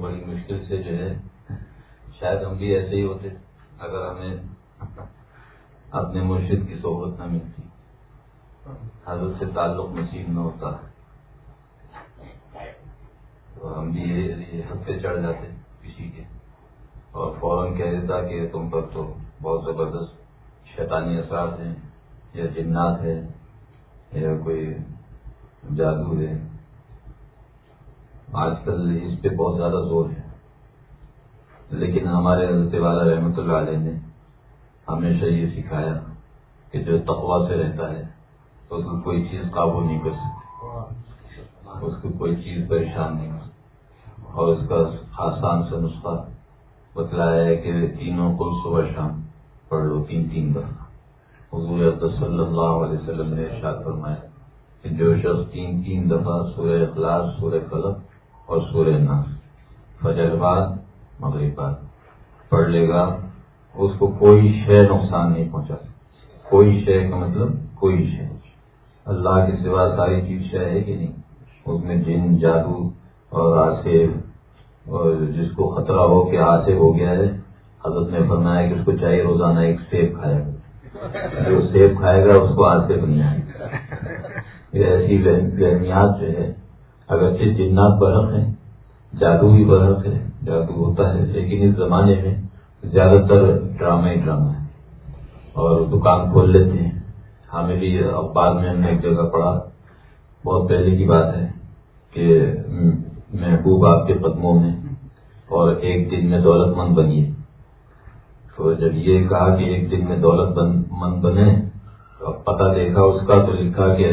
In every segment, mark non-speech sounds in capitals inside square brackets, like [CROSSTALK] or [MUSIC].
بڑی مشکل سے جو ہے، شاید ہم بھی ایسے ہی ہوتے اگر ہمیں اپنے مرشد کی صحبت نہ ملتی۔ حضرت سے تعلق نصیب نہ ہوتا۔ تو ہم بھی یہ حد پہ چڑھ جاتے کسی کے۔ اور فوراً کہہ دیتا کہ تم پر تو بہت زبردست شیطانی اثرات ہیں یا جنات ہے یا کوئی جادو ہے۔ آج کل اس پہ بہت زیادہ زور ہے۔ لیکن ہمارے حضرت والا رحمۃ اللہ علیہ نے ہمیشہ یہ سکھایا کہ جو تقوا سے رہتا ہے، اس کو کوئی چیز قابو نہیں کر سکتی اس کو کوئی چیز پریشان نہیں کر سکتی اور اس کا آسان سے نسخہ بتلایا ہے کہ تینوں کو صبح شام پڑھ لو، تین تین دفعہ حضور صلی اللہ علیہ وسلم نے ارشاد فرمایا کہ جو شخص تین تین دفعہ سورہ اخلاص، سورہ قلب اور سورہ ناس فجر بعد مغرب بعد۔ پڑھ لے گا، اس کو کوئی شے نقصان نہیں پہنچا۔ سکتی کوئی شے کا مطلب کوئی شے۔ اللہ کے سوا ساری چیز شے ہے کہ نہیں؟ اس میں جن، جادو اور آصف اور جس کو خطرہ ہو کہ آصف ہو گیا ہے، حضرت نے فرمایا کہ اس کو چاہیے روزانہ ایک سیب کھائے گا جو سیب کھائے گا، اس کو آصف نہیں آئے۔ گا یہ ایسی جو ہے اگرچہ جنات برف ہیں، جادو بھی برف ہے، جادو ہوتا ہے، لیکن اس زمانے میں زیادہ تر ڈرامہ ہی ڈرامہ ہے۔ اور دکان کھول لیتے ہیں۔ ہمیں بھی اب بعد میں ہم نے ایک جگہ پڑھا۔ بہت پہلے کی بات ہے کہ محبوب آپ کے قدموں میں اور ایک دن میں دولت مند بنیے تو جب یہ کہا کہ ایک دن میں دولت مند بنے، تو پتہ دیکھا، اس کا تو لکھا کہ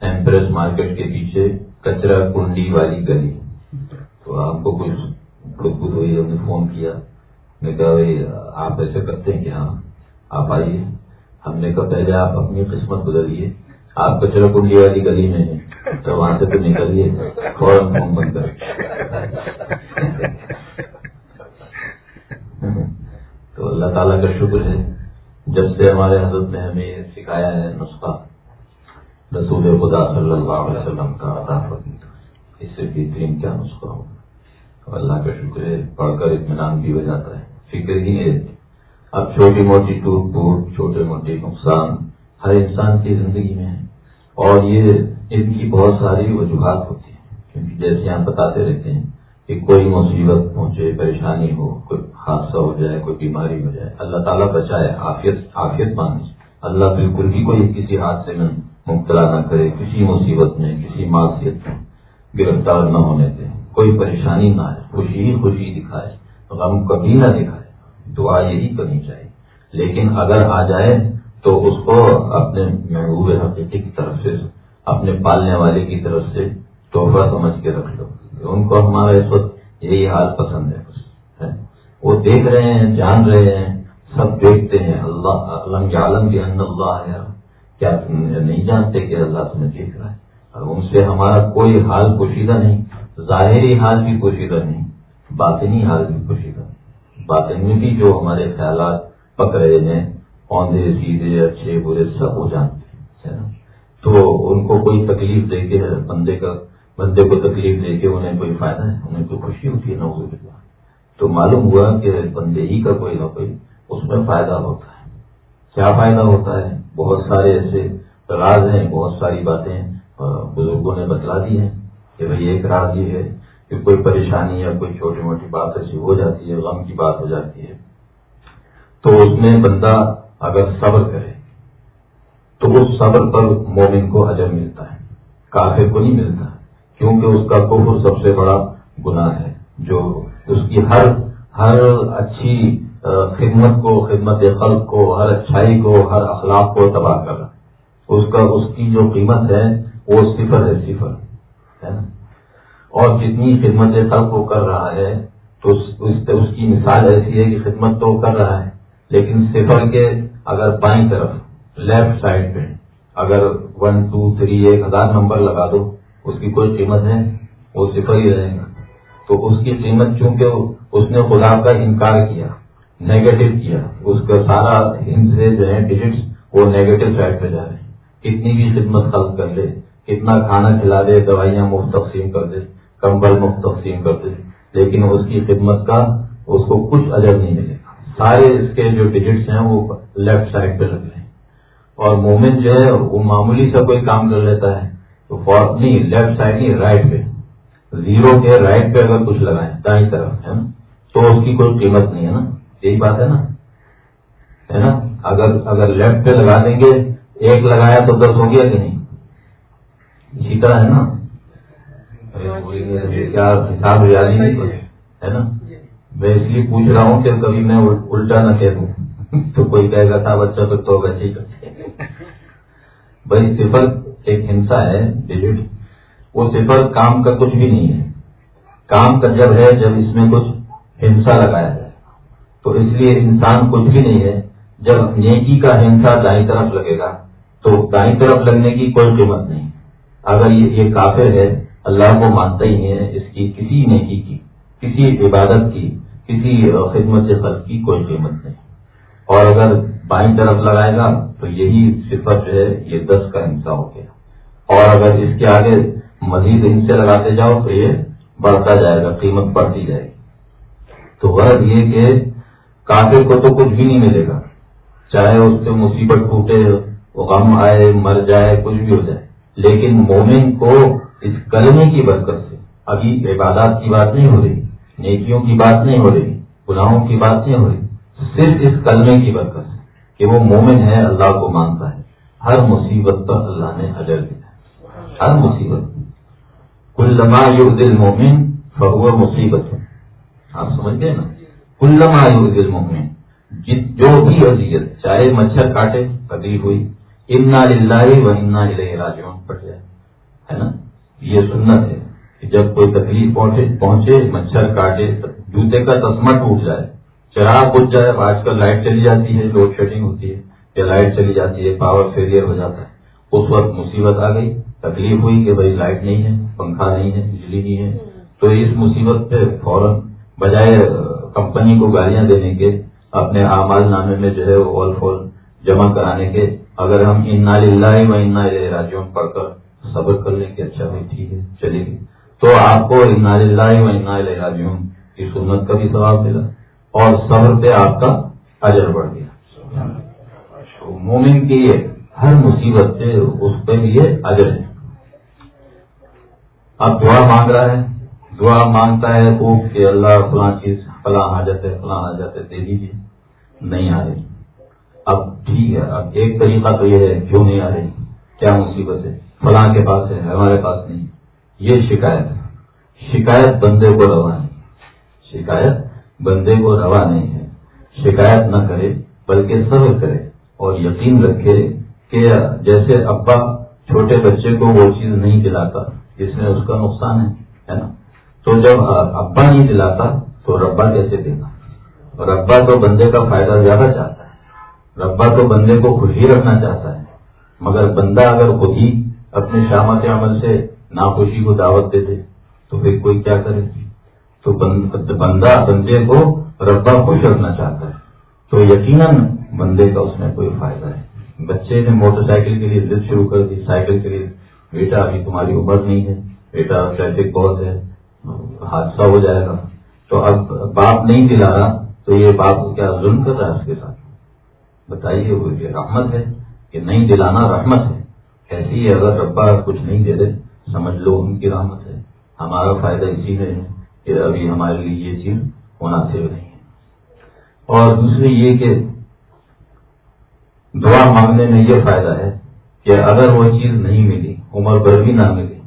ایمپریس مارکیٹ کے پیچھے کچرا کنڈی والی گلی۔ تو ہم کو کچھ خود ہوئی، ہم نے فون کیا۔ میں کہا، بھائی، آپ ایسے کرتے ہیں کہ ہاں آپ آئیے۔ ہم نے کہا، پہلے آپ اپنی قسمت بدلیے آپ کچرا کنڈی والی گلی میں ہیں، تو وہاں سے تو نکلیے۔ فوراً فون بند کر تو اللہ تعالیٰ کا شکر ہے۔ جب سے ہمارے حضرت نے ہمیں سکھایا ہے نسخہ رسول خدا صلی اللہ علیہ وسلم کا عطا اس سے بہترین کیا نسخہ ہوگا؟ اللہ کا شکر ہے، پڑھ کر اطمینان بھی ہو جاتا ہے۔ فکر ہی ہے۔ اب چھوٹی موٹی ٹوٹ پھوٹ، چھوٹے موٹے نقصان ہر انسان کی زندگی میں ہے اور یہ ان کی بہت ساری وجوہات ہوتی ہیں۔ کیونکہ جیسے آپ بتاتے رہتے ہیں کہ کوئی مصیبت پہنچے، پریشانی ہو، کوئی حادثہ ہو جائے، کوئی بیماری ہو جائے، اللہ تعالیٰ بچائے آفیت آفیت مانے اللہ بالکل بھی کوئی کسی حادثے میں مبتلا نہ کرے، کسی مصیبت میں، کسی معاشیت میں گرفتار نہ ہونے دیں کوئی پریشانی نہ آئے، خوشی ہی خوشی دکھائے، غم کبھی نہ دکھائے۔ دعا یہی کرنی چاہیے۔ لیکن اگر آ جائے تو اس کو اپنے محبوب حقیقی کی طرف سے، اپنے پالنے والے کی طرف سے تحفہ سمجھ کے رکھ لو۔ ان کو ہمارا اس وقت یہی حال پسند ہے۔ وہ دیکھ رہے ہیں، جان رہے ہیں، سب دیکھتے ہیں۔ اللہ، علم عالم بھی اللہ ہے۔ کیا تم نہیں جانتے کہ اللہ تمہیں دیکھ رہا ہے۔ اور ان سے ہمارا کوئی حال پوشیدہ نہیں، ظاہری حال بھی پوشیدہ نہیں، باطنی حال بھی پوشیدہ نہیں۔ باطن بھی جو ہمارے خیالات پک رہے ہیں پودے سیدھے، اچھے، برے، سب ہو جانتے ہیں تو ان کو کوئی تکلیف دے کے، بندے کا، بندے کو تکلیف دے کے انہیں کوئی فائدہ ہے انہیں کوئی خوشی ہوتی ہے نہ تو معلوم ہوا کہ بندے ہی کا کوئی نہ کوئی اس میں فائدہ ہوتا ہے۔ کیا فائدہ ہوتا ہے؟ بہت سارے ایسے راز ہیں، بہت ساری باتیں بزرگوں نے بتلا دی ہیں کہ بھائی ایک راز یہ ہے کہ کوئی پریشانی یا کوئی چھوٹی موٹی بات ایسی ہو جاتی ہے، غم کی بات ہو جاتی ہے، تو اس میں بندہ اگر صبر کرے، تو اس صبر پر مومن کو اجر ملتا ہے، کافر کو نہیں ملتا، کیونکہ اس کا کفر سب سے بڑا گناہ ہے، جو اس کی ہر ہر اچھی خدمت کو، خدمت خلق کو، ہر اچھائی کو، ہر اخلاق کو تباہ کر رہا اس کا، اس کی جو قیمت ہے، وہ صفر ہے صفر، ہے نا؟ اور جتنی خدمت خلق کو کر رہا ہے، تو اس کی مثال ایسی ہے کہ خدمت تو کر رہا ہے، لیکن صفر کے اگر بائیں طرف لیفٹ سائڈ پہ، اگر ون ٹو تھری ایک ہزار نمبر لگا دو، اس کی کوئی قیمت ہے؟ وہ صفر ہی رہے گا۔ تو اس کی قیمت چونکہ اس نے خدا کا انکار کیا نیگیٹو کیا۔ اس کا سارا ہند سے جو ہے ڈیجٹس وہ نیگیٹو سائڈ پہ جا رہے ہیں۔ کتنی بھی خدمت خلق کر لے، کتنا کھانا کھلا دے، دوائیاں مفت تقسیم کر دے، کمبل مفت تقسیم کر دے۔ لیکن اس کی خدمت کا اس کو کچھ اجر نہیں ملے گا۔ سارے اس کے جو ڈیجٹس ہیں وہ لیفٹ سائڈ پہ لگ رہے ہیں۔ اور مومن جو ہے، وہ معمولی سا کوئی کام کر لیتا ہے تو نہیں لیفٹ سائڈ نہیں رائٹ پہ۔ زیرو کے رائٹ پہ اگر کچھ لگائیں، دائیں طرف، ہے نا؟ تو اس کی کوئی قیمت نہیں ہے نا۔ یہی بات ہے نا؟ ہے نا؟ اگر اگر لیفٹ پہ لگا دیں گے ایک لگایا تو دس ہو گیا کہ نہیں؟ اسی طرح ہے نا؟ کیا حساب ریاضی نہیں ہے۔ نا؟ میں اس لیے پوچھ رہا ہوں کہ کبھی میں الٹا نہ کہہ دوں۔ [LAUGHS] تو کوئی کہے گا تھا بچہ تو تو بچے بھائی صفر ایک ہنسا ہے ڈیجٹ وہ صفر کام کا کچھ بھی نہیں ہے۔ کام کا جب ہے جب اس میں کچھ ہنسا لگایا۔ جائے تو اس لیے انسان کچھ بھی نہیں ہے۔ جب نیکی کا ہنسا دائیں طرف لگے گا، تو دائیں طرف لگنے کی کوئی قیمت نہیں۔ اگر یہ کافر ہے، اللہ کو مانتا ہی نہیں ہے اس کی کسی نیکی کی، کسی عبادت کی، کسی خدمت خلق کی کوئی قیمت نہیں۔ اور اگر بائیں طرف لگائے گا، تو یہی صفت جو ہے، یہ دس کا ہنسا ہو گیا۔ اور اگر اس کے آگے مزید ہنسے لگاتے جاؤ، تو یہ بڑھتا جائے گا، قیمت بڑھتی جائے گی۔ تو غرض یہ کہ کافر کو تو کچھ بھی نہیں ملے گا۔ چاہے اس سے مصیبت ٹوٹے، غم آئے، مر جائے، کچھ بھی ہو جائے۔ لیکن مومن کو اس کلمے کی برکت سے، ابھی عبادات کی بات نہیں ہو رہی، نیکیوں کی بات نہیں ہو رہی، گناہوں کی بات نہیں ہو رہی، صرف اس کلمے کی برکت سے کہ وہ مومن ہے، اللہ کو مانتا ہے۔ ہر مصیبت پر اللہ نے حجر دیا۔ ہر مصیبت۔ کل لما یو دل مومن بہو مصیبت۔ آپ سمجھ گئے نا؟ کل لما دل مومن جو بھی اذیت چاہے مچھر کاٹے تکلیف ہوئی امنا للہ و امنا راجون پڑ جائے ہے نا؟ یہ سنت ہے کہ جب کوئی تکلیف پہنچے پہنچے، مچھر کاٹے، جوتے کا تسمہ ٹوٹ جائے، چراغ بج جائے، آج کل لائٹ چلی جاتی ہے، لوڈ شیڈنگ ہوتی ہے، یا لائٹ چلی جاتی ہے، پاور فیلئر ہو جاتا ہے۔ اس وقت مصیبت آ گئی، تکلیف ہوئی کہ بھائی لائٹ نہیں ہے، پنکھا نہیں ہے، بجلی نہیں ہے۔ تو اس مصیبت پہ فوراً بجائے کمپنی کو گالیاں دینے کے، اپنے اعمال نامے میں جو ہے وہ آل فول جمع کرانے کے۔ اگر ہم انا و انا راجیوں پڑھ کر صبر کر لیں کہ اچھا بھائی ٹھیک ہے، چلے گی۔ تو آپ کو انا و انا راجیوں کی سنت کا بھی ثواب ملا اور صبر پہ آپ کا اجر بڑھ گیا۔ مومن کی ہر مصیبت سے اس پہ بھی یہ اجر ہے۔ اب دعا مانگ رہا ہے، دعا مانگتا ہے خوب کہ اللہ فلاں چیز فلاں حاجت ہے فلاں حاجت ہے دے دیجیے نہیں آ رہی۔ اب ٹھیک ہے، اب ایک طریقہ تو یہ ہے، کیوں نہیں آ رہی؟ کیا مصیبت ہے؟ فلاں کے پاس ہے، ہمارے پاس نہیں۔ یہ شکایت ہے۔ شکایت بندے کو روا نہیں۔ شکایت بندے کو روا نہیں ہے۔ شکایت نہ کرے، بلکہ صبر کرے اور یقین رکھے کہ جیسے ابا چھوٹے بچے کو وہ چیز نہیں دلاتا، جس میں اس کا نقصان ہے نا؟ تو جب ابا نہیں دلاتا تو ربا کیسے دینا؟ ربا تو بندے کا فائدہ زیادہ چاہتا ہے۔ ربا تو بندے کو خوشی رکھنا چاہتا ہے۔ مگر بندہ اگر خود ہی اپنے شامت عمل سے ناخوشی کو دعوت دے دے، تو پھر کوئی کیا کرے؟ تو بندہ بندے کو ربا خوش رکھنا چاہتا ہے۔ تو یقیناً بندے کا اس میں کوئی فائدہ ہے۔ بچے نے موٹر سائیکل کے لیے ضد شروع کر دی۔ سائیکل کے لیے بیٹا ابھی تمہاری عمر نہیں ہے، بیٹا ٹریفک بہت ہے، حادثہ ہو جائے گا۔ تو اب باپ نہیں دلا رہا تو یہ باپ کیا ظلم کر رہا ہے اس کے ساتھ؟ بتائیے وہ یہ رحمت ہے کہ نہیں دلانا رحمت ہے؟ ایسی ہے اگر ربا کچھ نہیں دے دے، سمجھ لو ان کی رحمت ہے۔ ہمارا فائدہ اسی میں ہے کہ ابھی ہمارے لیے یہ چیز مناسب نہیں ہے۔ اور دوسری یہ کہ دعا مانگنے میں یہ فائدہ ہے کہ اگر وہ چیز نہیں ملی، عمر بھر بھی نہ ملی۔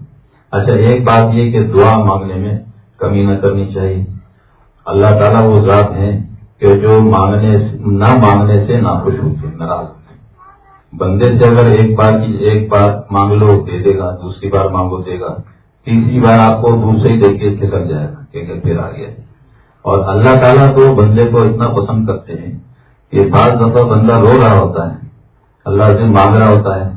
اچھا ایک بات یہ کہ دعا مانگنے میں کمی نہ کرنی چاہیے۔ اللہ تعالیٰ وہ ذات ہیں کہ جو مانگنے نہ مانگنے سے ناخوش ہوتے ناراض ہوتے بندے سے اگر ایک بار کی ایک بار مانگ لو، دے دے گا، دوسری بار مانگو، دے گا۔ تیسری بار آپ کو دوسرے دیکھ کے کھسک جائے گا کہ پھر آ گیا۔ اور اللہ تعالیٰ تو بندے کو اتنا پسند کرتے ہیں کہ بعض دفعہ بندہ رو رہا ہوتا ہے، اللہ سے مانگ رہا ہوتا ہے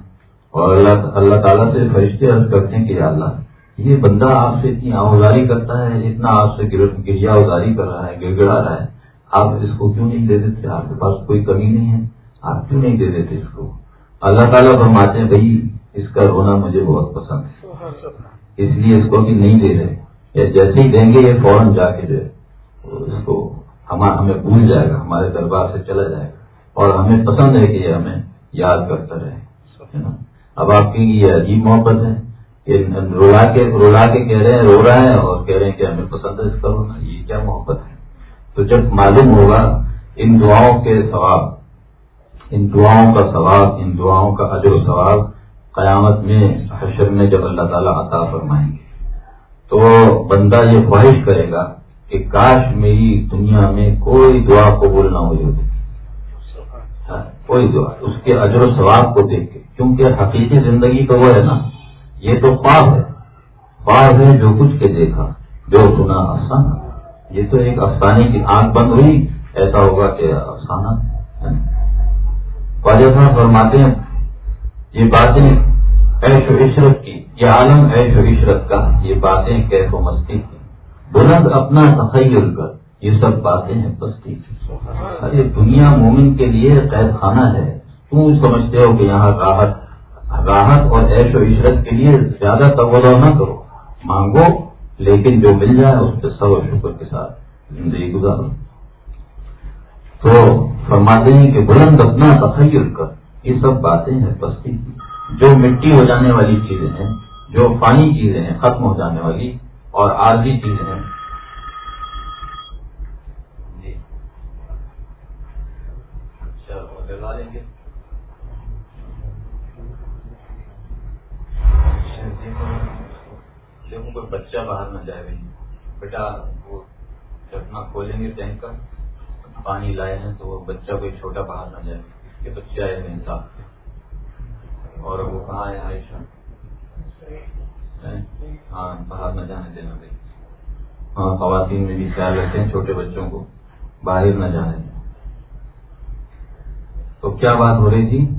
اور اللہ اللہ تعالیٰ سے فرشتے عرض کرتے ہیں کہ اللہ یہ بندہ آپ سے اتنی آوزاری کرتا ہے، اتنا آپ سے گریا اوزاری کر رہا ہے گڑ گڑا رہا ہے، آپ اس کو کیوں نہیں دے دیتے؟ آپ کے پاس کوئی کمی نہیں ہے، آپ کیوں نہیں دے دیتے اس کو؟ اللہ تعالیٰ فرماتے ہیں، بھائی، اس کا رونا مجھے بہت پسند ہے۔ اس لیے اس کو بھی نہیں دے رہے۔ یا جیسے ہی دیں گے، یہ فوراً جا کے جو ہے، اس کو ہمیں بھول جائے گا، ہمارے دربار سے چلا جائے گا۔ اور ہمیں پسند ہے کہ یہ ہمیں یاد کرتا رہے اب آپ کی یہ عجیب محبت ہے۔ رولا کے رولا کے کہہ رہے ہیں رو رہا ہے اور کہہ رہے ہیں کہ ہمیں پسند ہے اس کا رونا، یہ کیا محبت ہے؟ تو جب معلوم ہوگا ان دعاؤں کے ثواب، ان دعاؤں کا ثواب، ان دعاؤں کا اجر و ثواب قیامت میں، حشر میں جب اللہ تعالیٰ عطا فرمائیں گے۔ تو بندہ یہ خواہش کرے گا کہ کاش میری دنیا میں کوئی دعا قبول نہ ہوئی ہوتی۔ ہاں، کوئی دعا، اس کے اجر و ثواب کو دیکھ کے، کیونکہ حقیقی زندگی تو وہ ہے نا۔ یہ تو خواب ہے۔ خواب ہے جو کچھ کے دیکھا، جو سنا افسانہ۔ یہ تو ایک افسانے کی آنکھ بند ہوئی، ایسا ہوگا کہ افسانہ خواجہ صاحب فرماتے ہیں، یہ باتیں ایش و عشرت کی، یہ عالم ایش و عشرت کا یہ باتیں کیف و مستی کی۔ بلند اپنا تخیل کر، یہ سب باتیں ہیں بستی کی۔ ارے، دنیا مومن کے لیے قید خانہ ہے۔ تم سمجھتے ہو کہ یہاں راحت راحت اور عیش و عشرت کے لیے زیادہ تبدیل نہ کرو۔ مانگو، لیکن جو مل جائے اس پہ سب شکر کے ساتھ زندگی گزارو۔ تو فرماتے ہیں کہ بلند اپنا تخیر کر۔ یہ سب باتیں ہیں بستی کی جو مٹی ہو جانے والی چیزیں ہیں، جو فانی چیزیں ہیں، ختم ہو جانے والی اور عارضی چیزیں ہیں۔ جی۔ اچھا لگا لیں گے دیکھو کوئی بچہ باہر نہ جائے بھائی۔ بیٹا، وہ چکنا کھولیں گے ٹینک کا، پانی لائے ہیں تو وہ بچہ کوئی چھوٹا باہر نہ جائے۔ اس کے بچے آئے ہیں اور وہ کہاں ہے عائشہ؟ ہاں باہر نہ جانے دینا بھائی۔ ہاں خواتین میں بھی خیال رکھتے ہیں چھوٹے بچوں کو، باہر نہ جانے۔ دیں تو کیا بات ہو رہی تھی؟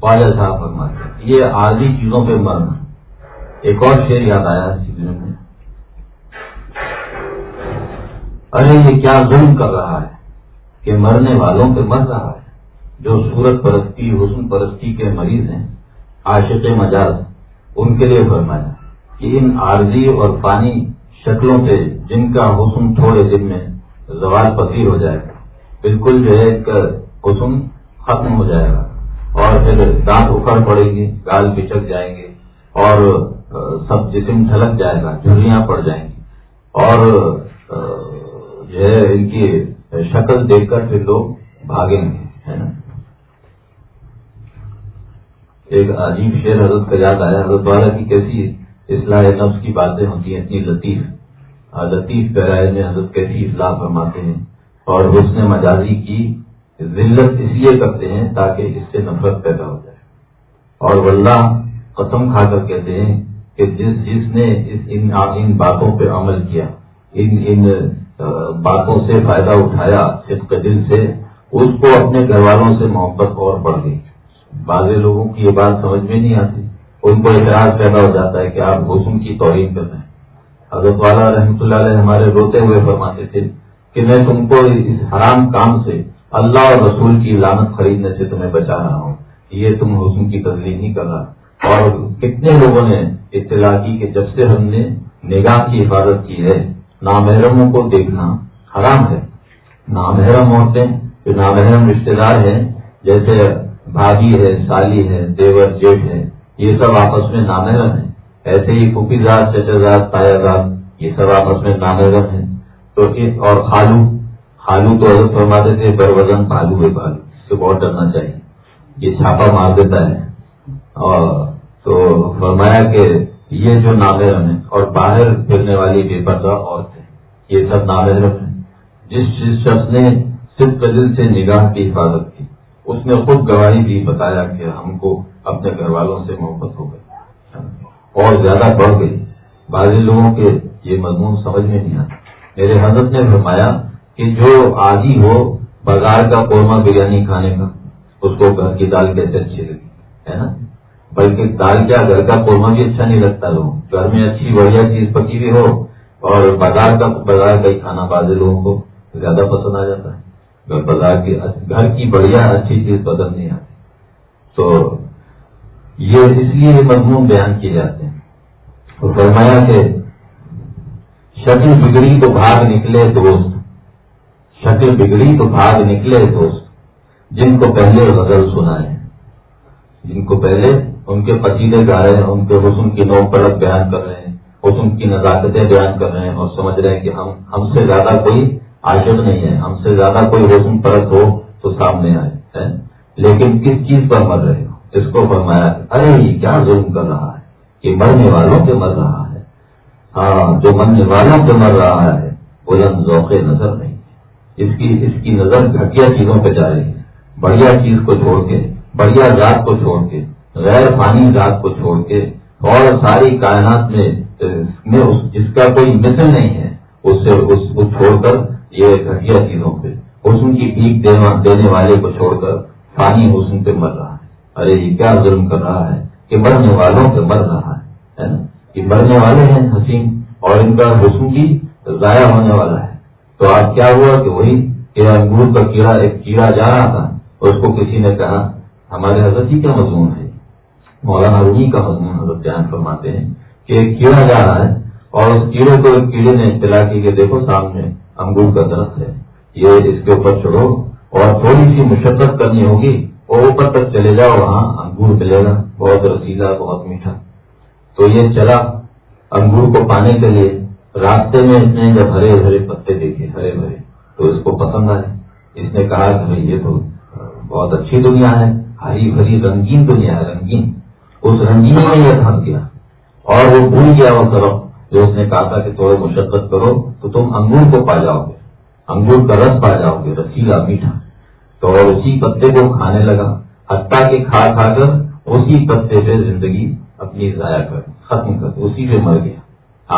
خواجہ صاحب فرماتے یہ آدھی چیزوں پہ مرنا ایک اور شعر یاد آیا میں۔ ارے، یہ کیا ظلم کر رہا ہے کہ مرنے والوں پہ مر رہا ہے؟ جو سورت پرستی، حسن پرستی کے مریض ہیں، عاشق مجاز، ان کے لیے فرمایا کہ ان عارضی اور پانی شکلوں سے جن کا حسن تھوڑے دن میں زوال پذیر ہو جائے گا، بالکل جو ہے حسن ختم ہو جائے گا۔ اور پھر دانت اکڑ پڑیں گے گال بچک جائیں گے اور سب جسم ڈھلک جائے گا جھلیاں پڑ جائیں گی۔ اور جو ہے ان کی شکل دیکھ کر پھر لوگ بھاگیں گے، ہے نا؟ ایک عجیب شیر حضرت کا یاد آیا، حضرت والا کی کیسی اصلاح نفس کی باتیں ہوتی ہیں، اتنی لطیف۔ لطیف پیرائے میں حضرت کیسی اصلاح فرماتے ہیں۔ اور حسن مجازی کی ذلت اس لیے کرتے ہیں تاکہ اس سے نفرت پیدا ہو جائے۔ اور واللہ قسم کھا کر کہتے ہیں کہ جس جس نے اس ان ان باتوں پہ عمل کیا، ان ان باتوں سے فائدہ اٹھایا صرف دل سے، اس کو اپنے گھر والوں سے محبت اور بڑھ گئی۔ بعض لوگوں کی یہ بات سمجھ میں نہیں آتی۔ ان کو اعتراض پیدا ہو جاتا ہے کہ آپ حسن کی توہین کر رہے ہیں۔ حضرت والا رحمۃ اللہ علیہ ہمارے روتے ہوئے فرماتے تھے کہ میں تم کو اس حرام کام سے اللہ اور رسول کی لانت خریدنے سے تمہیں بچا رہا ہوں یہ تم حسن کی تسلیم نہیں کر رہا اور کتنے لوگوں نے اطلاع کی کہ جب سے ہم نے نگاہ کی حفاظت کی ہے، نامحرموں کو دیکھنا حرام ہے۔ نامحرم عورتیں جو نامحرم رشتے دار ہیں، جیسے بھابھی ہے، سالی ہے، دیور جیٹ ہے، یہ سب آپس میں نامحرم ہیں۔ ایسے ہی پھوپھی زاد، چچا تایا زاد، یہ سب آپس میں نامحرم ہیں۔ تو اور خالو خالو تو حضرت فرماتے تھے، بر وزن پالو ہے پالو، اس سے بہت ڈرنا چاہیے۔ یہ چھاپا مار دیتا ہے۔ اور تو فرمایا کہ یہ جو نامحرم ہے اور باہر پھرنے والی بے پردہ عورتیں، یہ سب نامحرم ہیں۔ جس جس شخص نے صرف دل سے نگاہ کی حفاظت کی، اس نے خود گواہی بھی بتایا کہ ہم کو اپنے گھر والوں سے محبت ہو گئی۔ اور زیادہ بڑھ گئی۔ بعض لوگوں کے یہ مضمون سمجھ میں نہیں آتا۔ میرے حضرت نے فرمایا کہ جو عادی ہو، بازار کا قورمہ بریانی کھانے کا، اس کو گھر کی دال کیسے اچھی لگی؟ ہے نا؟ بلکہ دال کیا گھر کا قورمہ بھی اچھا نہیں لگتا لوگ گھر میں اچھی بڑھیا چیز پکی ہوئی ہو اور بازار کا بازار کا ہی کھانا بازے لوگوں کو زیادہ پسند آ جاتا ہے۔ بازار کی، گھر کی بڑھیا اچھی چیز پسند نہیں آتی۔ تو یہ اس لیے یہ مضمون بیان کیے جاتے ہیں۔ تو فرمایا کہ شکل بگڑی تو بھاگ نکلے دوست شکل بگڑی تو بھاگ نکلے دوست، جن کو پہلے غزل سنا ہے جن کو پہلے ان کے پتیلے گا رہے ہیں، ان کے حسن کی نو پڑک بیان کر رہے ہیں، حسن کی نزاکتیں بیان کر رہے ہیں اور سمجھ رہے ہیں کہ ہم ہم سے زیادہ کوئی عاشق نہیں ہے، ہم سے زیادہ کوئی حسن پرت ہو تو سامنے آئے لیکن کس چیز پر مر رہے ہو؟ اس کو فرمایا، ارے یہ کیا ظلم کر رہا ہے؟ یہ مرنے والوں کے مر رہا ہے۔ ہاں جو مرنے والوں کے مر رہا ہے بلند ذوق نظر نہیں اس کی اس کی نظر گھٹیا چیزوں پہ جا رہی ہے۔ بڑھیا چیز کو چھوڑ کے، بڑھیا ذات کو چھوڑ کے، غیر پانی ذات کو چھوڑ کے اور ساری کائنات میں جس کا کوئی مثل نہیں ہے، اس سے، اس کو چھوڑ کر یہ گھٹیا چیزوں پہ، حسن کی پیک دینے والے کو چھوڑ کر پانی حسن پہ مر رہا ہے۔ ارے، یہ کیا ظلم کر رہا ہے کہ مرنے والوں پہ مر رہا ہے کہ مرنے والے ہیں حسین اور ان کا حسن کی ضائع ہونے والا ہے تو آج کیا ہوا کہ وہی انگور کا کیڑا ایک کیڑا جا رہا تھا اس کو کسی نے کہا، ہمارے حضرت ہی کا مضمون ہے؟ مولانا روحی کا مضمون حضرت بیان فرماتے ہیں کہ ایک کیڑا جا رہا ہے اور اس کیڑے کو ایک کیڑے نے اطلاع کی کہ دیکھو سامنے انگور کا درخت ہے۔ یہ اس کے اوپر چڑھو اور تھوڑی سی مشقت کرنی ہوگی اور اوپر تک چلے جاؤ، وہاں انگور ملے گا۔ بہت رسیلا، بہت میٹھا۔ تو یہ چلا انگور کو پانے کے لیے۔ راستے میں اس نے جب ہرے ہرے پتے دیکھے، ہرے بھرے، تو اس کو پسند آئے۔ اس نے کہا کہ یہ تو بہت اچھی دنیا ہے، ہری بھری رنگین دنیا ہے، رنگین۔ اس رنگین میں یہ تھک گیا اور وہ بھول گیا وہ طرف، جو اس نے کہا تھا کہ تھوڑے مشقت کرو تو تم انگور کو پا جاؤ گے۔ انگور کا رس پا جاؤ گے رسیلا میٹھا۔ تو اسی پتے کو کھانے لگا۔ حتیٰ کے کھا کھا کر اسی پتے پہ زندگی اپنی ضائع کر، ختم کر، اسی پہ مر گیا۔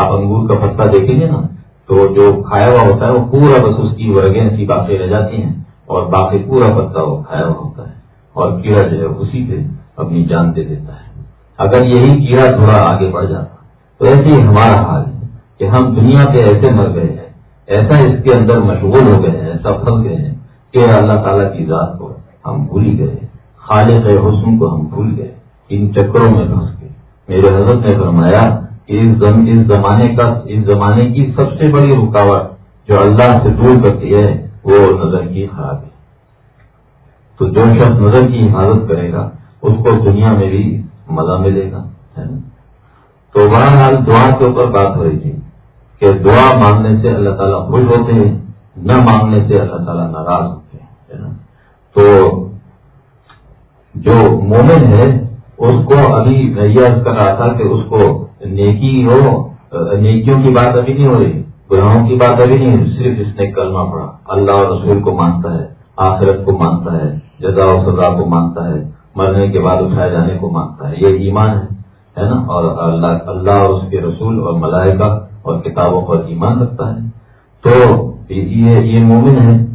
آپ انگور کا پتا دیکھیں گے نا، تو جو کھایا ہوا ہوتا ہے، وہ پورا بس اس کی ورگیں ایسی باقی رہ جاتی ہیں اور باقی پورا پتا وہ کھایا ہوا ہوتا ہے اور کیڑا جو ہے اسی پہ اپنی جان دے دیتا ہے۔ اگر یہی کیڑا تھوڑا آگے بڑھ جاتا، تو ایسے ہی ہمارا حال ہے کہ ہم دنیا پہ ایسے مر گئے ہیں، ایسا اس کے اندر مشغول ہو گئے ہیں، ایسا پھنس گئے ہیں کہ اللہ تعالیٰ کی ذات کو ہم بھول گئے خالق حسن کو ہم بھول گئے ان چکروں میں پھنس گئے میرے حضرت نے فرمایا اس زمانے کا اس زمانے کی سب سے بڑی رکاوٹ جو اللہ سے دور کرتی ہے، وہ نظر کی خرابی تو جو شخص نظر کی حفاظت کرے گا، اس کو دنیا میں بھی مزہ ملے گا تو بہرحال دعا کے اوپر بات ہو رہی تھی کہ دعا مانگنے سے اللہ تعالیٰ خوش ہوتے ہیں، نہ مانگنے سے اللہ تعالیٰ ناراض ہوتے ہیں تو جو مومن ہے، اس کو ابھی میں یہ کر رہا تھا کہ اس کو نیکی ہو، نیکیوں کی بات ابھی نہیں ہو رہی، گناہوں کی بات ابھی نہیں ہو صرف اس نے کرنا پڑا اللہ اور رسول کو مانتا ہے، آخرت کو مانتا ہے، جزا و سزا کو مانتا ہے، مرنے کے بعد اٹھائے جانے کو مانتا ہے۔ یہ ایمان ہے نا؟ اور اللہ اللہ اور اس کے رسول اور ملائکہ اور کتابوں پر ایمان رکھتا ہے۔ تو یہ یہ مومن ہے۔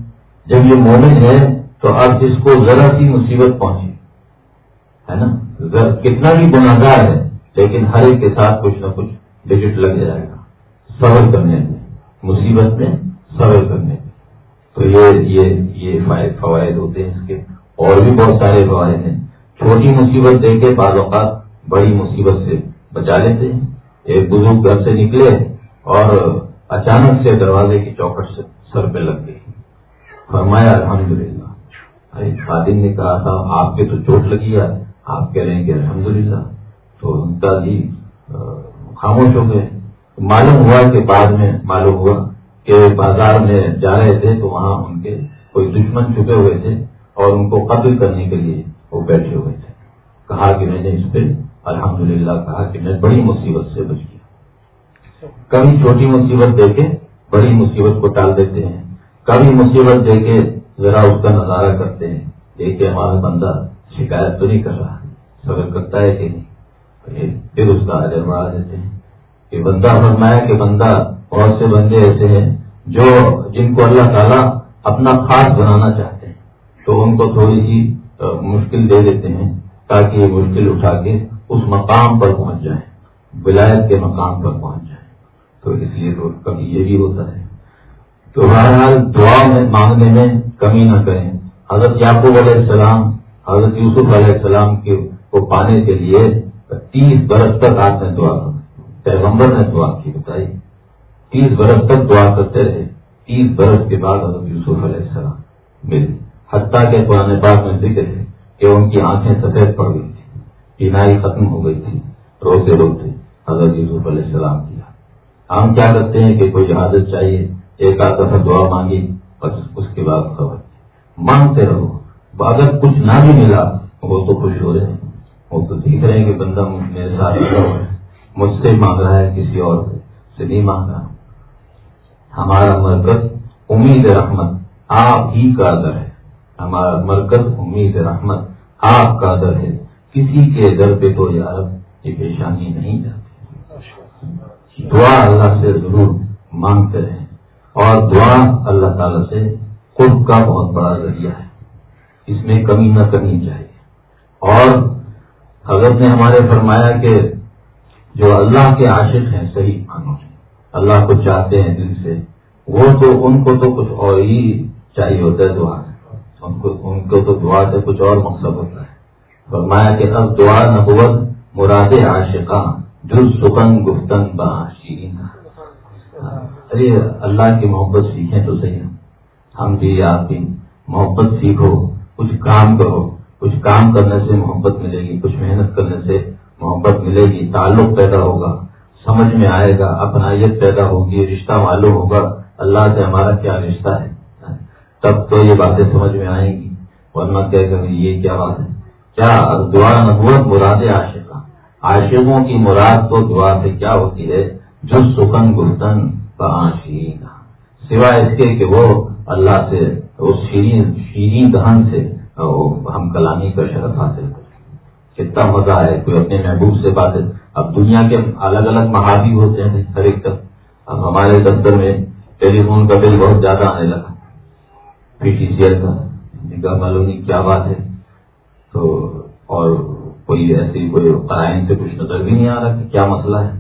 جب یہ مومن ہے تو اب اس کو ذرا سی مصیبت پہنچی، ہے نا؟ کتنا بھی گناگار ہے لیکن ہر ایک کے ساتھ کچھ نہ کچھ ڈجٹ لگ جائے گا۔ صبر کرنے میں، مصیبت میں صبر کرنے میں۔ تو یہ یہ یہ فوائد ہوتے ہیں اس کے۔ اور بھی بہت سارے فوائد ہیں۔ چھوٹی مصیبت دے کے بعض اوقات بڑی مصیبت سے بچا لیتے ہیں۔ ایک بزرگ گھر سے نکلے اور اچانک سے دروازے کی چوکٹ سے سر پہ لگ گئی۔ فرمایا الحمد للہ خادم نے کہا تھا، آپ کے تو چوٹ لگی ہے۔ آپ کہہ رہے ہیں کہ الحمد للہ تو ان کا جی خاموش ہو گئے معلوم ہوا کہ بعد میں معلوم ہوا کہ بازار میں جا رہے تھے تو وہاں ان کے کوئی دشمن چھپے ہوئے تھے اور ان کو قتل کرنے کے لیے وہ بیٹھے ہوئے تھے۔ کہا کہ میں نے اس پہ الحمدللہ کہا کہ میں بڑی مصیبت سے بچ گیا۔ کبھی چھوٹی مصیبت دے کے بڑی مصیبت کو ٹال دیتے ہیں۔ کبھی مصیبت دے کے ذرا اس کا نظارہ کرتے ہیں۔ دیکھے ہمارا بندہ شکایت تو نہیں کر رہا، صبر کرتا ہے کہ نہیں؟ پھر اس کا اجر بڑھا دیتے ہیں۔ کہ بندہ فرمایا کہ بندہ بہت سے بندے ایسے ہیں جو جن کو اللہ تعالیٰ اپنا خاص بنانا چاہتے ہیں۔ تو ان کو تھوڑی سی مشکل دے دیتے ہیں تاکہ یہ مشکل اٹھا کے اس مقام پر پہنچ جائیں، ولایت کے مقام پر پہنچ جائیں۔ تو اس لیے تو کبھی یہ بھی ہوتا ہے۔ تو بہرحال دعا میں، مانگنے میں کمی نہ کریں۔ حضرت یعقوب علیہ السلام، حضرت یوسف علیہ السلام کے کو پانے کے لیے تیس برس تک آپ نے دعا پیغمبر نے دعا کی بتائی تیس برس تک دعا کرتے رہے، تیس برس کے بعد حضرت یوسف علیہ السلام ملی حتیٰ کے پرانے بات میں ذکر ہے کہ ان کی آنکھیں سفید پڑ گئی تھی بینائی ختم ہو گئی تھی روتے روتے حضرت یوسف علیہ السلام کیا ہم کیا کرتے ہیں کہ کوئی حادث چاہیے، ایک آدھ دفعہ دعا مانگی، بس اس کے بعد خبر۔ مانگتے رہو۔ اگر کچھ نہ بھی ملا، وہ تو خوش ہو رہے ہیں۔ وہ تو دیکھ رہے ہیں کہ بندہ میرے ساتھ مجھ سے مانگ رہا ہے کسی اور سے۔ نہیں مانگ رہا۔ ہمارا مرکز امید رحمت، آپ ہی کا در ہے۔ ہمارا مرکز امید رحمت، آپ کا در ہے۔ کسی کے در پہ تو یار یہ پیشانی نہیں جاتی۔ دعا اللہ سے ضرور مانگتے رہیں۔ اور دعا اللہ تعالی سے خود کا بہت بڑا ذریعہ ہے۔ اس میں کمی نہ کرنی چاہیے۔ اور حضرت نے ہمارے فرمایا کہ جو اللہ کے عاشق ہیں، صحیح مانو اللہ کو چاہتے ہیں دل سے۔ وہ تو، ان کو تو کچھ اور ہی چاہیے ہوتا ہے، دعا ان کو ان کو تو دعا سے کچھ اور مقصد ہوتا ہے۔ فرمایا کہ اب دعا نبوت مراد عاشقاں جو سکن گفتن باشین ارے، اللہ کی محبت سیکھیں تو صحیح۔ ہم بھی آپ بھی محبت سیکھو، کچھ کام کرو۔ کچھ کام کرنے سے محبت ملے گی، کچھ محنت کرنے سے محبت ملے گی، تعلق پیدا ہوگا، سمجھ میں آئے گا، اپنائیت پیدا ہوگی، رشتہ معلوم ہوگا، اللہ سے ہمارا کیا رشتہ ہے؟ تب تو یہ باتیں سمجھ میں آئیں گی۔ ورنہ کہہ کر یہ کیا بات ہے؟ کیا دعا نبوت مراد عاشقہ؟ عاشقوں کی مراد تو دعا سے کیا ہوتی ہے؟ جو سکن گلتن بآشین سوائے اس کے کہ وہ اللہ سے اس شیرین شیرین دہن سے ہم کلامی کا شرف حاصل کریں کتنا مزہ ہے کوئی اپنے محبوب سے بات ہے۔ اب دنیا کے الگ الگ محاوی ہوتے ہیں ہر ایک اب ہمارے دفتر میں ٹیلی فون کا بل بہت زیادہ آنے لگا۔ پی ٹی سی ایل کا۔ نگاہ معلوم کیا بات ہے۔ تو اور کوئی ایسی کوئی قرائن سے کچھ نظر بھی نہیں آ رہا کہ کیا مسئلہ ہے۔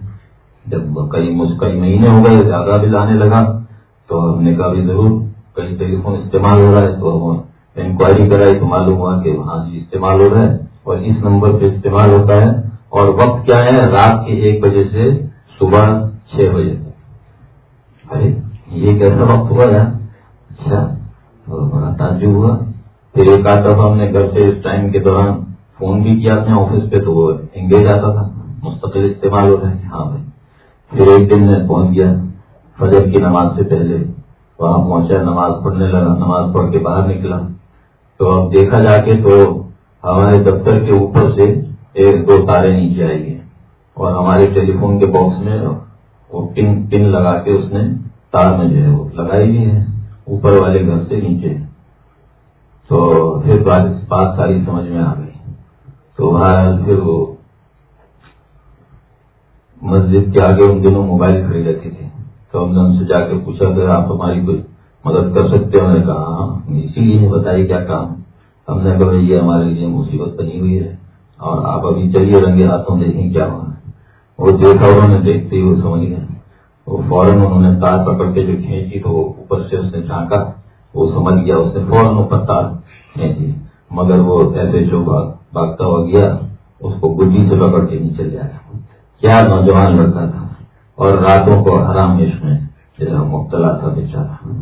جب کئی کئی مہینے ہو گئے زیادہ بل آنے لگا تو ہم نے کہا بھی ضرور کئی ٹیلی فون استعمال ہو رہا ہے تو ہم انکوائری کرائی تو معلوم ہوا کہ ہاں جی استعمال ہو رہا ہے اور اس نمبر پہ استعمال ہوتا ہے اور وقت کیا ہے؟ رات کے ایک بجے سے صبح چھ بجے تک۔ ارے، یہ کیسا وقت ہوا یار؟ اچھا بڑا تعجب ہوا۔ پھر ایک آدھ دفعہ ہم نے گھر سے اس ٹائم کے دوران فون بھی کیا اپنے آفس پہ، تو وہ انگیج آتا تھا۔ مستقل استعمال ہو رہا ہے۔ ہاں بھائی۔ پھر ایک دن میں پہنچ گیا فجر کی نماز سے پہلے وہاں پہنچا، نماز پڑھنے لگا۔ نماز پڑھ کے باہر نکلا۔ تو اب دیکھا جا کے تو ہمارے دفتر کے اوپر سے ایک دو تارے نیچے آئی گئے اور ہمارے ٹیلی فون کے باکس میں وہ پن پن لگا کے اس نے تار میں جو ہے وہ لگائی ہوئی ہے اوپر والے گھر سے نیچے۔ تو پھر بات ساری سمجھ میں آ گئی۔ تو بہرحال پھر وہ مسجد کے آگے ان دنوں موبائل کھڑی رہتی تھی۔ تو ہم نے ان سے جا کے پوچھا کہ آپ ہماری کوئی مدد کر سکتے ہو نے کہا ہاں، اسی لیے بتائیے کیا کام۔ ہم نے کہا، یہ ہمارے لیے مصیبت بنی ہوئی ہے۔ اور آپ ابھی چلیے رنگے ہاتھوں دیکھیں کیا ہوا وہ دیکھا، انہوں نے دیکھتے ہی وہ سمجھ گئے۔ وہ فوراً انہوں نے تار پکڑ کے جو کھینچی تو وہ اوپر سے اس نے جھانکا وہ سمجھ گیا، اس نے فوراً اوپر تار کھینچی۔ مگر وہ ایسے جو بھاگتا ہوا گیا، اس کو گڈی سے پکڑ کے نیچے جایا کیا نوجوان لڑکا تھا۔ اور راتوں کو حرام عشق میں مبتلا تھا بیچارا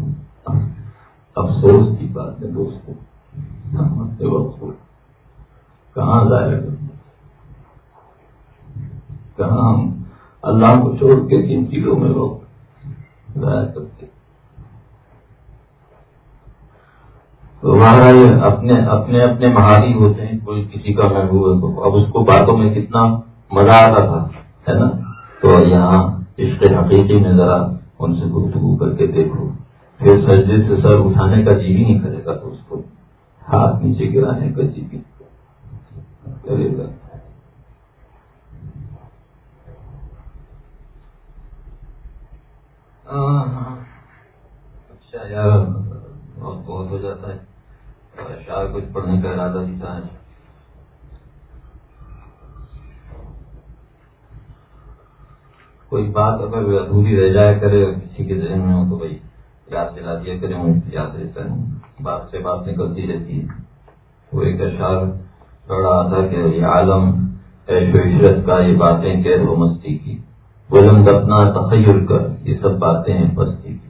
افسوس کی بات ہے دوستوں کہاں ظاہر کہاں اللہ کو چھوڑ کے کن چیزوں میں لوگ ظاہر کرتے؟ تو یہ اپنے اپنے اپنے مہاری ہوتے ہیں، کوئی کسی کا محبوب ہے اب اس کو باتوں میں کتنا مزہ آتا تھا، ہے نا؟ تو یہاں عشق حقیقی میں ذرا ان سے گفتگو کر کے دیکھو۔ پھر سجدے سے سر اٹھانے کا جی بھی نہیں کرے گا تو اس کو ہاتھ نیچے گرانے کا جی بھی کرے گا۔ اچھا یار بہت بہت ہو جاتا ہے۔ اشار کچھ پڑھنے کا ارادہ بھی تھا۔ کوئی بات اگر ادھوری رہ جائے کرے کسی کے ذہن میں ہو تو بھائی۔ یاد دلا دیا کرے ہوں یاد رہتا ہے بات سے بات نکلتی رہتی ہے۔ وہ ایک اشار پڑھ رہا تھا کہ یہ عالم ایش و عشرت کا یہ باتیں کیس و مستی کی۔ بلند اپنا تخیر کر، یہ سب باتیں ہیں بستی کی۔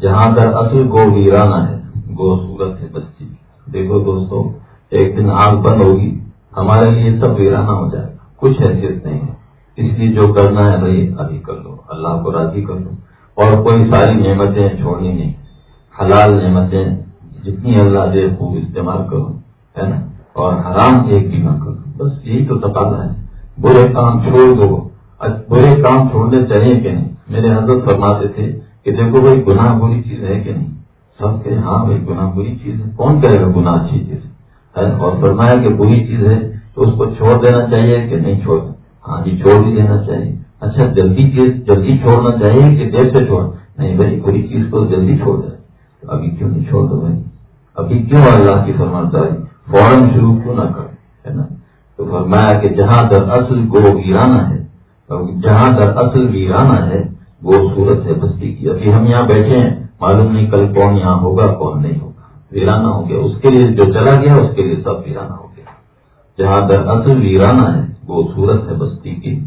جہاں پر اصل گو ویرانہ ہے، گو صورت ہے بستی دیکھو دوستو، ایک دن آگ بند ہوگی، ہمارے لیے سب ویرانہ ہو جائے۔ کچھ حیثیت نہیں ہے۔ اس لیے جو کرنا ہے بھائی، ابھی کر لو۔ اللہ کو راضی کر لو۔ اور کوئی ساری نعمتیں چھوڑنی نہیں۔ حلال نعمتیں جتنی اللہ دے خوب استعمال کرو، ہے نا؟ اور حرام ایک بھی نہ کرو۔ بس یہی تو تقاضا ہے۔ برے کام چھوڑ دو۔ برے کام چھوڑنے چاہیے کہ نہیں؟ میرے حضرت فرماتے تھے کہ دیکھو بھائی، گناہ بری چیز ہے کہ نہیں؟ سب کہ ہاں بھائی، گناہ بری چیز ہے۔ کون کہے گا گناہ اچھی چیز؟ ہے اور فرمایا کہ بری چیز ہے تو اس کو چھوڑ دینا چاہیے کہ نہیں چھوڑ ہاں جی چھوڑ بھی دینا چاہیے۔ اچھا جلدی جلدی چھوڑنا چاہیے کہ دیر سے چھوڑ۔ نہیں بھائی بری چیز کو جلدی چھوڑ دے۔ ابھی کیوں نہیں چھوڑ دو بھائی؟ ابھی کیوں اللہ کی فرماتا ہے؟ فوراً شروع کیوں نہ کر ہے نا؟ تو فرمایا کہ جہاں در اصل کو ویرانہ ہے جہاں در اصل ویرانہ ہے، وہ صورت ہے بستی کی۔ ابھی ہم یہاں بیٹھے ہیں، معلوم نہیں کل کون یہاں ہوگا، کون نہیں ہوگا۔ ویرانہ ہو گیا۔ اس کے لیے جو چلا گیا، اس کے لیے سب ویرانہ ہو گیا۔ جہاں در اصل ویرانہ ہے، وہ صورت ہے بستی کی۔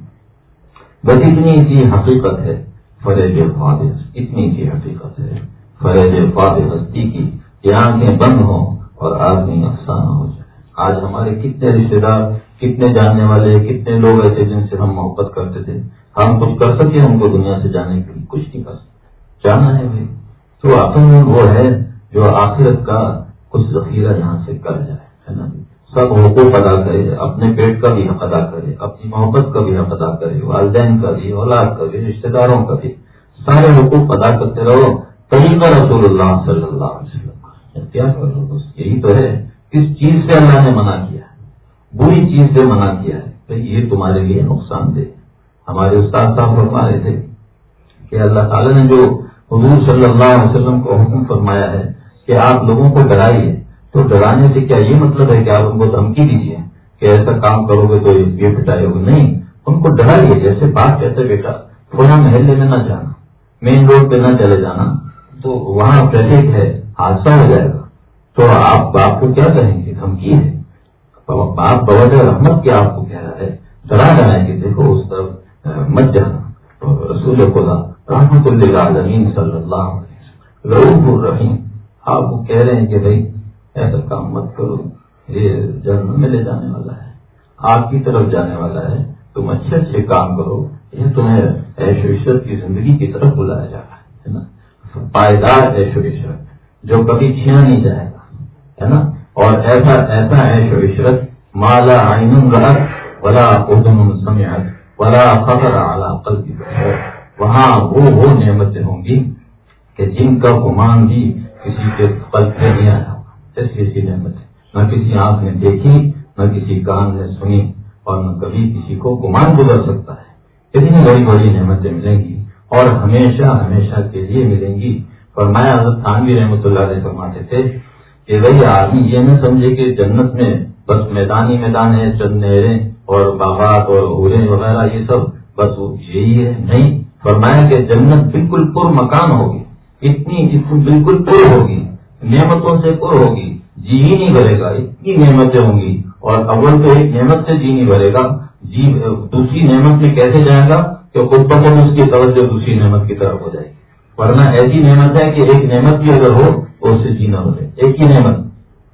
بس اتنی سی حقیقت ہے فریج فادث اتنی سی حقیقت ہے۔ فریج فاد بستی کی کہ آنکھیں بند ہوں اور آدمی افسانہ ہو جائے۔ آج ہمارے کتنے رشتے دار، کتنے جاننے والے، کتنے لوگ ایسے جن سے ہم محبت کرتے تھے۔ ہم کچھ کر سکے ہم کو دنیا سے جانے کے لیے، کچھ نہیں کر سکتے۔ جانا ہے بھائی۔ تو اصل میں وہ ہے جو آخرت کا کچھ ذخیرہ یہاں سے کر جائے، ہے نا سب حقوق ادا کرے، اپنے پیٹ کا بھی حق ادا کرے، اپنی محبت کا بھی حق ادا کرے، والدین کا بھی، اولاد کا بھی رشتے داروں کا بھی۔ سارے حقوق ادا کرتے رہو، طریقہ رسول اللہ صلی اللہ علیہ وسلم۔ یعنی کیا کرو یہی تو ہے۔ کس چیز سے اللہ نے منع کیا؟ ہے بری چیز سے منع کیا ہے؟ تو یہ تمہارے لیے نقصان دہ۔ ہمارے استاد صاحب فرما رہے تھے کہ اللہ تعالیٰ نے جو حضور صلی اللہ علیہ وسلم کو حکم فرمایا ہے کہ آپ لوگوں کو ڈرائیے۔ تو ڈرانے سے کیا یہ مطلب ہے کہ آپ ان کو دھمکی دیجیے کہ ایسا کام کرو گے تو یہ پٹائے گا نہیں۔ ان کو ڈرائیے جیسے بات کہتے بیٹا تھوڑا محلے میں نہ جانا مین روڈ پہ نہ چلے جانا، تو وہاں ٹریفک ہے، حادثہ ہو جائے گا۔ تو آپ باپ کو کیا کہیں گے؟ دھمکی ہے۔ باپ بہت رحمت کیا آپ کو کہہ رہا ہے؟ ڈرا رہا ہے کہ دیکھو، اس طرف مت جانا۔ رسول خدا، رحمت اللہ علیہ صلی اللہ علیہ الرحیم آپ کو کہہ رہے ہیں کہ بھائی ایسا کام مت کرو، یہ جنم میں لے جانے والا ہے، آپ کی طرف جانے والا ہے، تم اچھے اچھے کام کرو، یہ تمہیں ایش عشرت کی زندگی کی طرف بلایا جا رہا ہے نا؟ پائیدار ایش عشرت، جو کبھی چھینا نہیں جائے گا، ہے نا؟ اور ایسا ایسا ہے شو عشرت مالا آئین غلط ولا ادم سمیت ولا خبر اعلیٰ قلبی وہاں وہ وہ نعمتیں ہوں گی کہ جن کا گمان بھی کسی کے پل سے نہیں آیا۔ ایسی ایسی نعمت نہ کسی آنکھ نے دیکھی، نہ کسی کان نے سنی، اور نہ کبھی کسی کو گمان گزر سکتا ہے۔ اتنی بڑی بڑی نعمتیں ملیں گی اور ہمیشہ ہمیشہ کے لیے ملیں گی۔ فرمایا، حضرت خانوی رحمۃ اللہ علیہ فرماتے تھے کہ بھائی آدمی یہ نہ سمجھے کہ جنت میں بس میدانی میدان ہے، چند نہریں اور باغات اور ہورے وغیرہ، یہ سب بس یہی ہے۔ نہیں، فرمایا کہ جنت بالکل پر مکان ہوگی۔ اتنی بالکل پر ہوگی۔ نعمتوں سے پر ہوگی جی ہی نہیں بھرے گا، اتنی نعمتیں ہوں گی۔ اور اول تو ایک نعمت سے جی نہیں بھرے گا جی دوسری نعمت میں کیسے جائے گا؟ کہ خود بخود اس کی توجہ دوسری نعمت کی طرف ہو جائے۔ گی ورنہ ایسی نعمت ہے کہ ایک نعمت بھی اگر ہو تو اس سے جینا ہو جائے۔ ایک ہی نعمت۔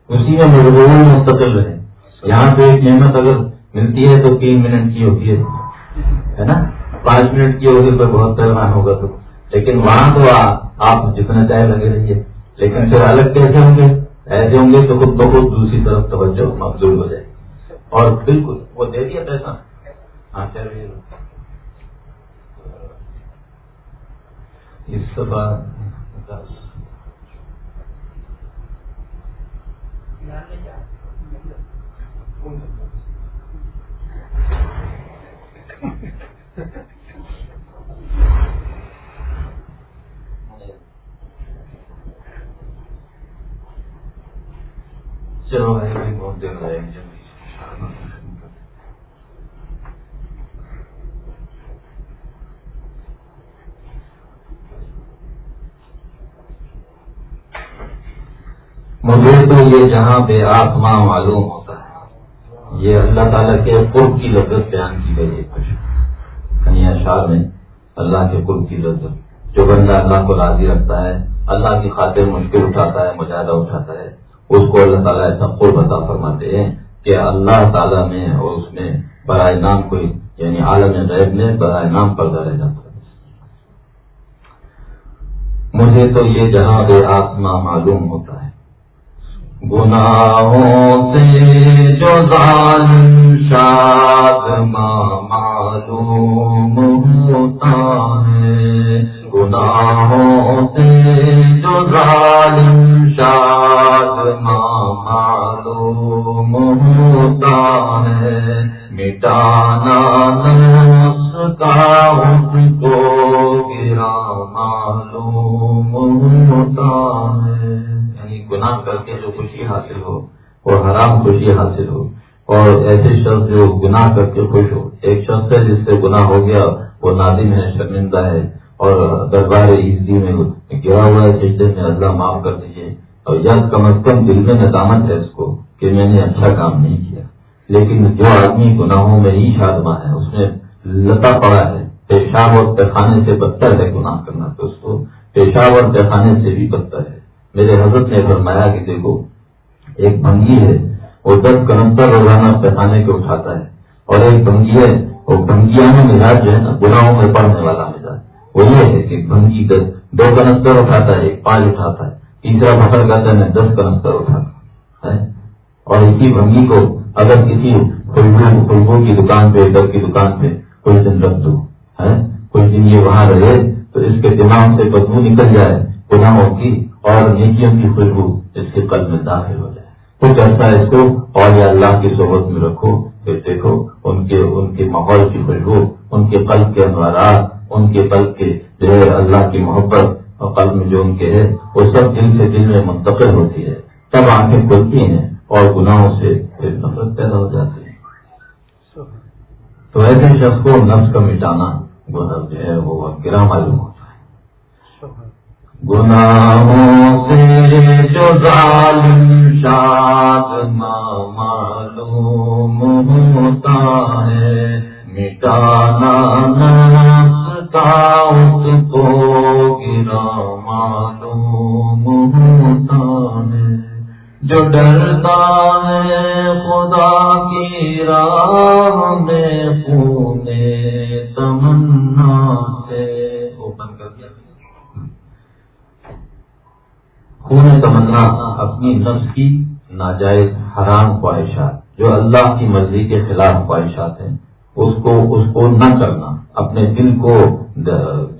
اسی میں مجبور مستقل رہے۔ یہاں پہ ایک نعمت اگر ملتی ہے تو تین منٹ کی ہوتی ہے۔ نا؟ پانچ منٹ کی ہوگی تو بہت پیغام ہوگا تو۔ لیکن وہاں تو آپ جتنا چاہے لگے رہیے۔ لیکن پھر الگ کیسے ہوں گے؟ ایسے ہوں گے تو خود بخود دوسری طرف توجہ مقدول ہو جائے اور بالکل، وہ دے دیا پیسہ ہاں چلیے اس [LAUGHS] چلو بھائی بہت دیر رہے مجھے تو یہ جہاں بے آسماں معلوم ہوتا ہے۔ یہ اللہ تعالیٰ کے قرب کی لذت بیان کی گئی ہے۔ خوش کہیں میں اللہ کے قرب کی لذت۔ جو بندہ اللہ کو راضی رکھتا ہے، اللہ کی خاطر مشکل اٹھاتا ہے، مجاہدہ اٹھاتا ہے۔ اس کو اللہ تعالیٰ ایسا قرب عطا فرماتے ہیں کہ اللہ تعالیٰ میں اور اس میں برائے نام کوئی یعنی عالم غیب میں برائے نام پردہ رہ جاتا ہے۔ مجھے تو یہ جہاں بے آسما معلوم ہوتا ہے۔ گناہوں سے جو ظالم شاد معلوم ہوتا ہے۔ گناہوں سے جو ظالم ہوتا ہے مٹانا نفس کا اس کو گرا معلوم ہوتا ہے یعنی گناہ کر کے جو خوشی حاصل ہو اور حرام خوشی حاصل ہو اور ایسے شخص جو گناہ کر کے خوش ہو ایک شخص ہے جس سے گناہ ہو گیا وہ نادم ہے شرمندہ ہے اور دربار عیدی میں گرا ہوا ہے سجدے میں اللہ معاف کر دیجیے اور یا کم از کم دل میں ندامت ہے اس کو کہ میں نے اچھا کام نہیں کیا لیکن جو آدمی گناہوں میں ہی شادما ہے، اس میں لتا پڑا ہے، پیشاب اور پیخانے سے بدتر ہے گناہ کرنا تو اس کو پیشاب اور پیخانے سے بھی بدتر ہے۔ میرے حضرت نے فرمایا کہ دیکھو، ایک بھنگی ہے، وہ دس کنتر روزانہ پیخانے کے اٹھاتا ہے۔ اور ایک بھنگی ہے، وہ بھنگیاں مزاج جو ہے نا، گناہوں میں پڑھنے والا مزاج۔ وہ یہ ہے کہ بھنگی دو کنستر اٹھاتا ہے، ایک پانچ اٹھاتا ہے۔ تیسرا بھٹر کہتا ہے، میں دس کنستر اٹھاتا ہے؟ اور اسی بھنگی کو اگر کسی خوشبو خوشبو کی دکان پہ، در کی دکان پہ کوئی دن رکھ دو ہاں؟ کچھ دن یہ وہاں رہے تو اس کے دماغ سے بدبو نکل جائے، گناہوں کی اور نیکیوں کی خوشبو اس کے قلب میں داخل ہو جائے۔ کچھ ایسا اس کو اور یا اللہ کی صحبت میں رکھو، پھر دیکھو ان کے ان کے ماحول کی خوشبو، ان کے قلب کے انوارات، ان کے قلب کے جو ہے اللہ کی محبت اور قلب میں جو ان کے ہے، وہ سب دل سے دل میں منتقل ہوتی ہے۔ تب آنکھیں کھلتی ہیں۔ اور گناہوں سے پھر نفرت پیدا ہو جاتی ہے۔ تو ایسے شخص کو نفس کا مٹانا گناہ جو ہے وہ گرا معلوم ہوتا ہے۔ گناہوں سے جو ظالم شاد معلوم ہوتا ہے، مٹانا نفس کا اس کو گرا معلوم ہوتا ہے۔ جو ڈرتا ہے خدا کی راہ میں پونے تمنا سے۔ خون تمنا اپنی نفس کی ناجائز حرام خواہشات، جو اللہ کی مرضی کے خلاف خواہشات ہیں، اس کو اس کو نہ کرنا، اپنے دل کو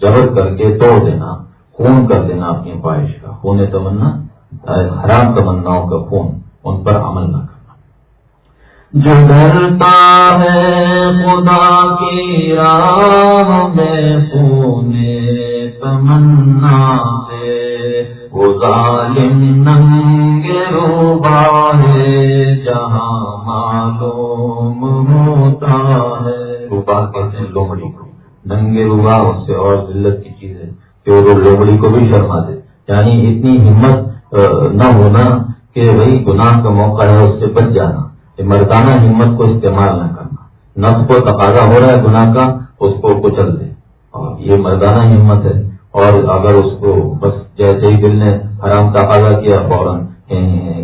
جبر کر کے توڑ دینا، خون کر دینا اپنی خواہش کا۔ خون تمنا حرام تمناؤں کا خون ان پر عمل نہ کرنا۔ جو ڈرتا ہے خدا کی راہ میں سونے تمنا سے۔ وہ ظالم ننگے روبا ہے جہاں معلوم ہوتا ہے۔ روبا کہتے ہیں لومڑی کو۔ ننگے روبا اس سے اور ذلت کی چیز ہے کہ وہ لومڑی کو بھی شرما دے۔ یعنی اتنی ہمت نہ ہونا کہ وہی گناہ کا موقع ہے اس سے بچ جانا یہ مردانہ ہمت کو استعمال نہ کرنا۔ نفس کو تقاضا ہو رہا ہے گناہ کا، اس کو کچل دے اور یہ مردانہ ہمت ہے۔ اور اگر اس کو بس جیسے ہی دل نے حرام تقاضا کیا، فوراً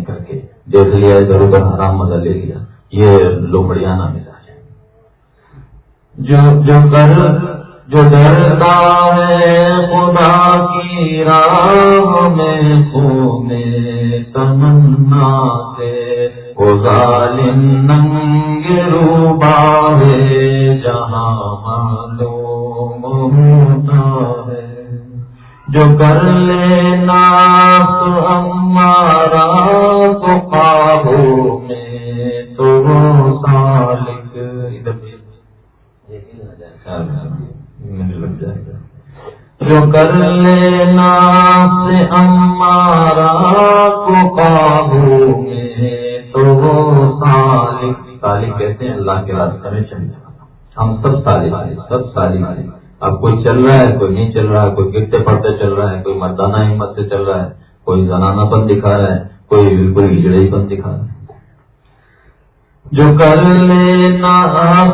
کر کے دیکھ لیا، ادھر ادھر حرام مزہ لے لیا۔ یہ لومڑیانہ مزاج ہے۔ جو جو کر جو ڈرتا ہے خدا کی راہ میں خونے تمنا سے، وہ ظالم ننگ روبا ہے جہاں معلوم ہوتا ہے۔ جو کر لینا تو ہمارا تو قابو میں تو سالک۔ لگ جائے گا۔ جو کر لینا سے ہمارا کو قابو میں تو وہ سالک سالک کہتے ہیں اللہ کے راستے میں چل جانا ہم سب سالک سب سالک اب کوئی چل رہا ہے، کوئی نہیں چل رہا ہے، کوئی گرتے پڑتے چل رہا ہے، کوئی مردانہ ہمت سے چل رہا ہے، کوئی زنانہ پن دکھا رہا ہے، کوئی بالکل ہجڑے ہی پن دکھا رہا ہے۔ جو کر لینا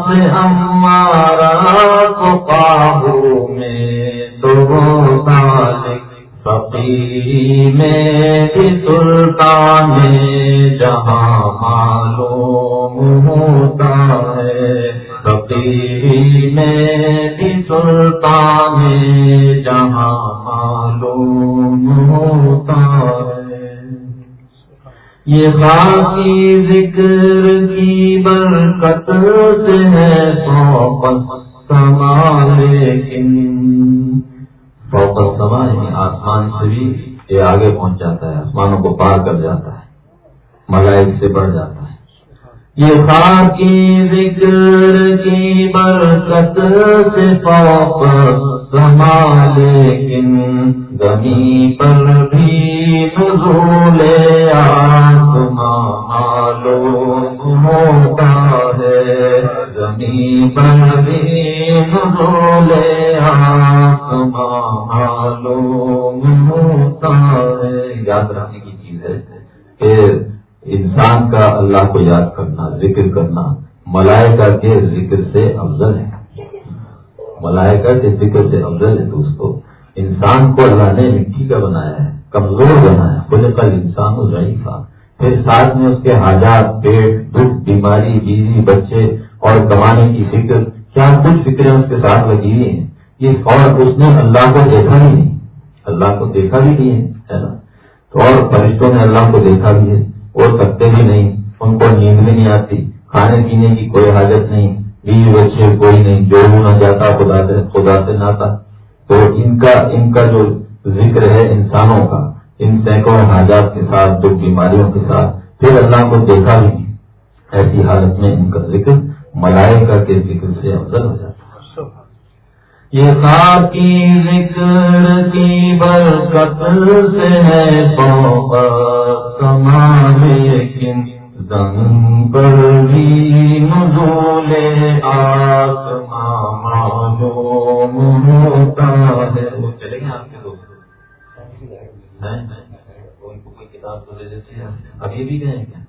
سے ہمارا تو قابو میں تو فقیری میں بھی سلطان جہاں معلوم ہوتا ہے۔ فقیری میں بھی سلطان جہاں معلوم ہوتا ہے۔ یہ باقی ذکر کی برکت سے ہے سوپت سما لیکن سوپت سما یعنی آسمان سے بھی یہ آگے پہنچ جاتا ہے، آسمانوں کو پار کر جاتا ہے، ملائک سے بڑھ جاتا ہے۔ یہ باقی ذکر کی برکت سے سوپت سما لیکن زمین پر بھی یاد رکھنے کی چیز ہے کہ انسان کا اللہ کو یاد کرنا ذکر کرنا ملائکہ کے ذکر سے افضل ہے ملائکہ کے ذکر سے افضل ہے دوستو انسان کو اللہ نے مٹی کا بنایا ہے۔ کمزور بنایا بولے کل انسان ہو ضعیفہ پھر ساتھ میں اس کے حاجات، پیٹ، دکھ، بیماری بیوی بچے اور کمانے کی فکر، کیا کچھ فکریں اس کے ساتھ لگی ہوئی ہیں؟ یہ اور اس نے اللہ کو دیکھا بھی نہیں۔ اللہ کو دیکھا بھی نہیں ہے نا؟ تو اور فرشتوں نے اللہ کو دیکھا بھی ہے۔ وہ سکتے بھی نہیں، ان کو نیند بھی نہیں آتی۔ کھانے پینے کی کوئی حاجت نہیں۔ بیوی بچے کوئی نہیں۔ جو نہ جاتا، خدا سے خدا سے نہ تو ان کا ان کا جو ذکر ہے انسانوں کا، ان سینکڑوں حاجات کے ساتھ دکھ بیماریوں کے ساتھ، پھر اللہ کو دیکھا بھی نہیں۔ ایسی حالت میں ان کا ذکر ملائکہ کے ذکر سے افضل ہو جاتا ہے۔ یہ خاکی ذکر کی برکت سے ہے سما لیکن زمین پر بھی نزول آسمان معلوم ہوتا ہے۔ وہ چلیں گے آپ کے دوست ان کو کوئی کتاب تو دے دیتے ہیں۔ ابھی بھی گئے کیا؟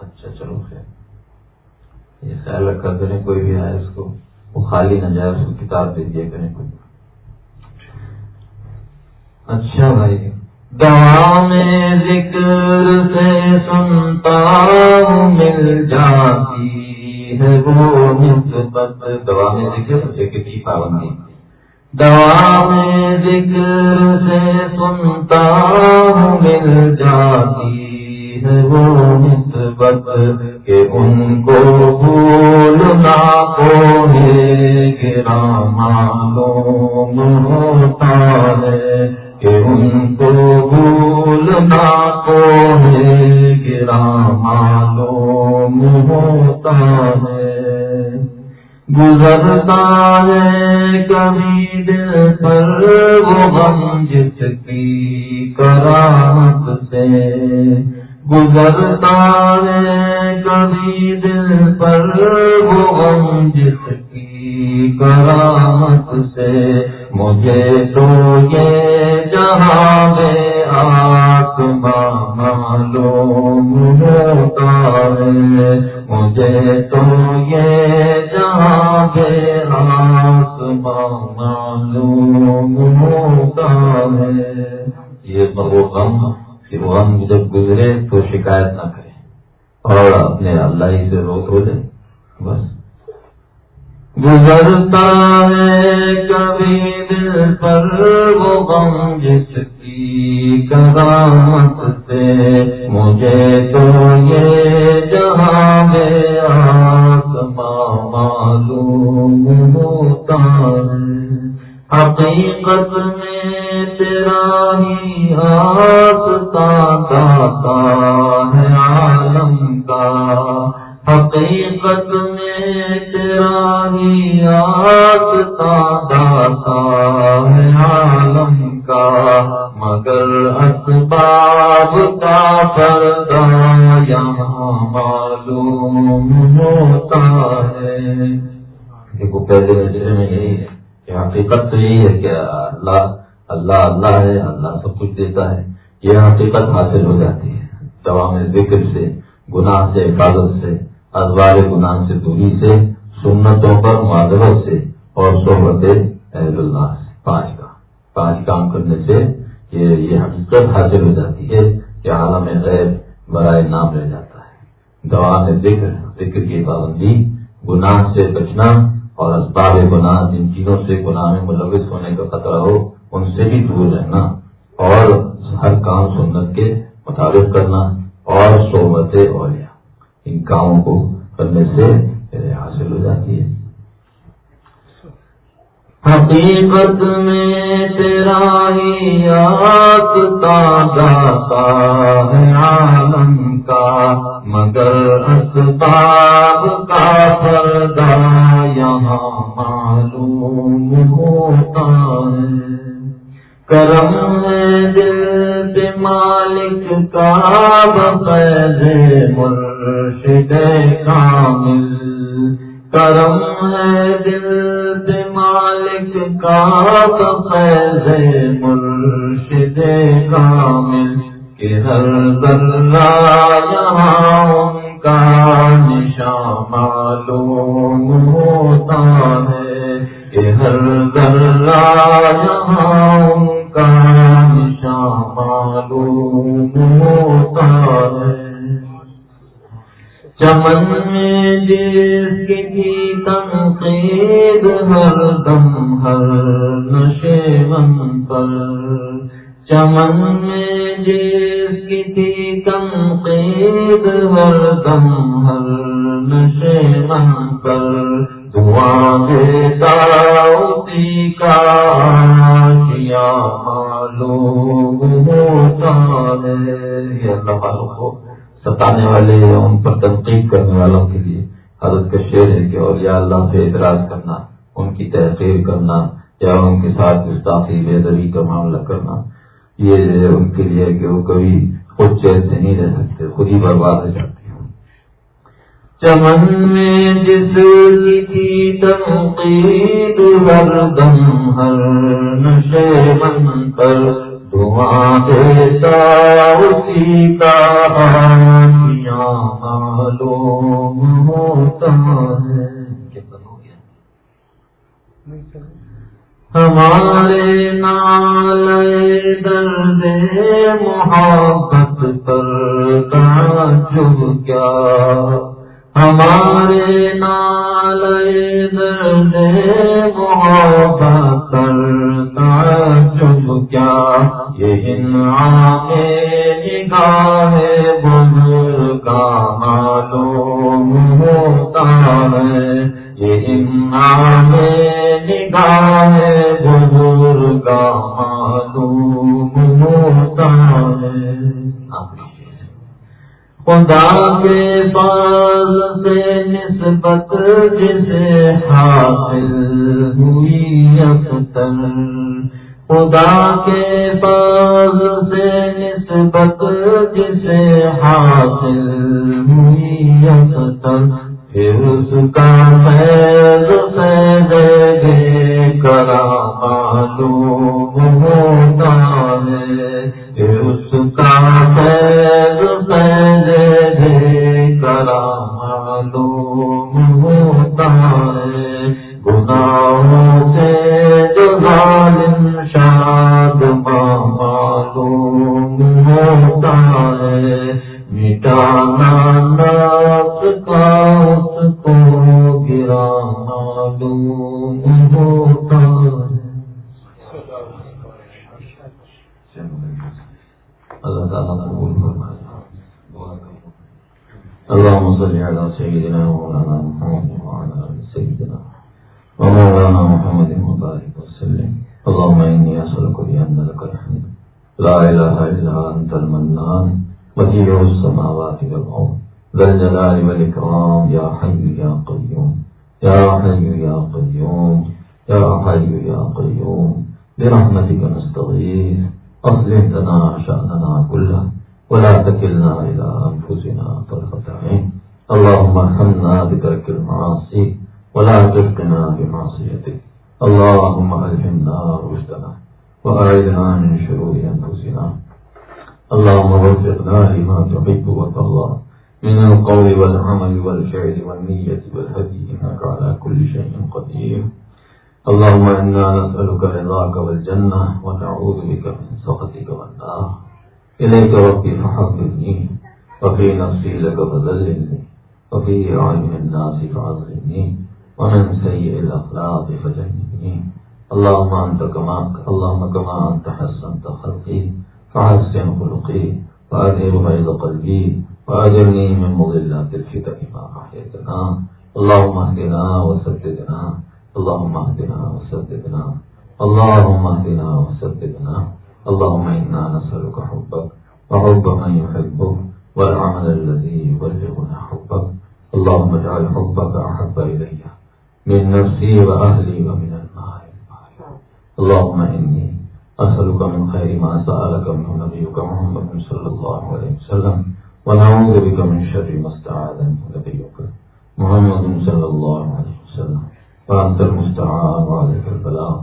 اچھا چلو خیر۔ یہ خیال رکھا کریں، کوئی بھی آئے اس کو، وہ خالی نہ جائے، اس کو کتاب دے دیا کریں کوئی۔ اچھا بھائی دوا میں ذکر سے سنتا مل جاتی ہے وہ نسبت دوا میں ذکر سے کتنی پابندی۔ دوا میں ذکر سے سنتا ہوں، مل جاتی ہے وہ نسبت کہ ان کو بھولنا کو گرا معلوم ہوتا ہے کہ ان کو بھولنا کو گرا معلوم ہوتا ہے۔ گزرتا ہے کبھی دل پر وہ غم جس کی کرامت سے۔ گزرتا ہے کبھی دل پر وہ غم جس کی کرامت سے مجھے تو یہ جہاں میں معلوم ہوتا ہے، مجھے تو یہ جہاں کے معلوم ہوتا ہے۔ یہ وہ غم کہ وہ غم جب گزرے تو شکایت نہ کرے اور اپنے اللہ ہی سے روک ہو جائے بس۔ گزرتا ہے کبھی دل پر وہ غم جس کی کرامت سے۔ مجھے تو یہ جہاں میں آسماں معلوم ہوتا ہے۔ حقیقت میں تیرا ہی آستا داتا ہے عالم کا۔ حقیقت میں تیرا ہی آستا داتا ہے عالم کا۔ مگر اسباب کا پردہ یہاں معلوم ہوتا ہے۔ دیکھو، پہلے نظر میں یہی ہے کہ حقیقت تو یہی ہے کہ اللہ اللہ اللہ ہے، اللہ سب کچھ دیتا ہے۔ یہ حقیقت حاصل ہو جاتی ہے۔ دوا میں ذکر سے، گناہ سے، حفاظت سے، ازوار گناہ سے، دوری سے، سنتوں پر معذرت سے اور صحبت اہل اللہ سے۔ پانچ کام۔ پانچ کام کرنے سے یہ حقیقت حاصل ہو جاتی ہے کہ عالم غیر برائے نام رہ جاتا ہے۔ گواہ ذکر ذکر کی پابندی، گناہ سے بچنا اور اسباب گناہ جن چیزوں سے گناہ میں ملوث ہونے کا خطرہ ہو ان سے بھی دور رہنا اور ہر کام سنت کے مطابق کرنا اور صحبت اولیاء، ان کاموں کو کرنے سے حاصل ہو جاتی ہے۔ حقیقت میں تیرا ہی جاتا ہے عالم کا، مگر اسباب کا پردہ یہاں معلوم ہوتا ہے۔ کرم دل پہ مالک کا بفیض مرشد کامل۔ کرم ہے دل مالک کا بفیض مرشد کامل۔ کہ ہر ذرہ یہاں ان کا نشان معلوم ہوتا ہے۔ کہ ہر ذرہ یہاں چمن میں جس کی تنقید ہر دم، ہر نشے من پر۔ چمن میں جس کی تنقید ہر دم، ہر نشے من پر۔ دعا دیتا اسی کا کیا معلوم ہوتا ہے۔ اللہ والوں کو ستانے والے یا ان پر تنقید کرنے والوں کے لیے حضرت کا شعر ہے کہ اور یا اللہ سے اعتراض کرنا، ان کی تحقیر کرنا یا ان کے ساتھ گستاخی بے دبی کا معاملہ کرنا، یہ ان کے لیے کہ وہ کبھی خود چین سے نہیں رہ سکتے، خود ہی برباد ہو جاتے ہیں۔ چمن میں جس کی تھی تنقید ہر دم، ہر نشے من پر اسی کا معلوم ہوتا ہے ہمارے نال درد محبت پر تعجب کیا ہمارے نال درد محبت پر تعجب کیا۔ یہ انعام نگاہ بزرگ کا معلوم ہوتا ہے۔ یہ انعام نگاہ کے پاس سے نسبت جسے حاصل ہوئی اختر خدا کے پاس سے نسبت جسے حاصل ہوئی اختر پھر اس کا فیض فیض دے کرا معلوم ہوتا ہے۔ پھر اس کا فیض فیض اللهم صل على سيدنا ومولانا محمد ومولانا محمد وبارك وسلم. اللهم اني اسالك بان لك الحمد. لا اله الا انت المنان. بديع السماوات والارض ذا الجلال والاكرام يا حي يا قيوم. يا حي يا قيوم. يا حي يا قيوم. برحمتك نستغيث. أصلح لنا شأننا كله. ولا تكلنا إلى أنفسنا طرفة عين. اللهم ارحمنا بترك المعاصي. ولا تشقنا بمعصيتك اللهم ألهمنا رشدنا وأعذنا من شرور أنفسنا. اللهم وفقنا لما تحب وترضى. من القول والعمل والفعل والنية والهدي إنك على كل شيء قدير. اللهم إنا نسألك رضاك والجنة ونعوذ بك من سخطك والنار. إليك ربي فحببني وفي نفسي لك فذلني وفي أعين الناس فعظمني ومن سيء الأخلاق فجنبني اللهم أنت كما اللهم كما أنت حسنت خلقي، فحسن خلقي، وأذهب غيظ قلبي، وأجرني من مضلات الفتن ما أحيتنا اللهم اهدنا وسددنا، اللهم اهدنا وسددنا، اللهم اهدنا وسددنا. اللهم إنا نسألك حبك، وحب من يحبك، والعمل الذي يبلغنا حبك. اللهم اجعل حبك أحب إلي، من نفسي وأهلي ومن اللهم إني أسألك من خير ما سألك منه نبيك محمد صلى الله عليه وسلم، ونعوذ بك من شر ما استعاذ منه نبيك محمد صلى الله عليه وسلم. فأنت المستعان وعليك البلاغ،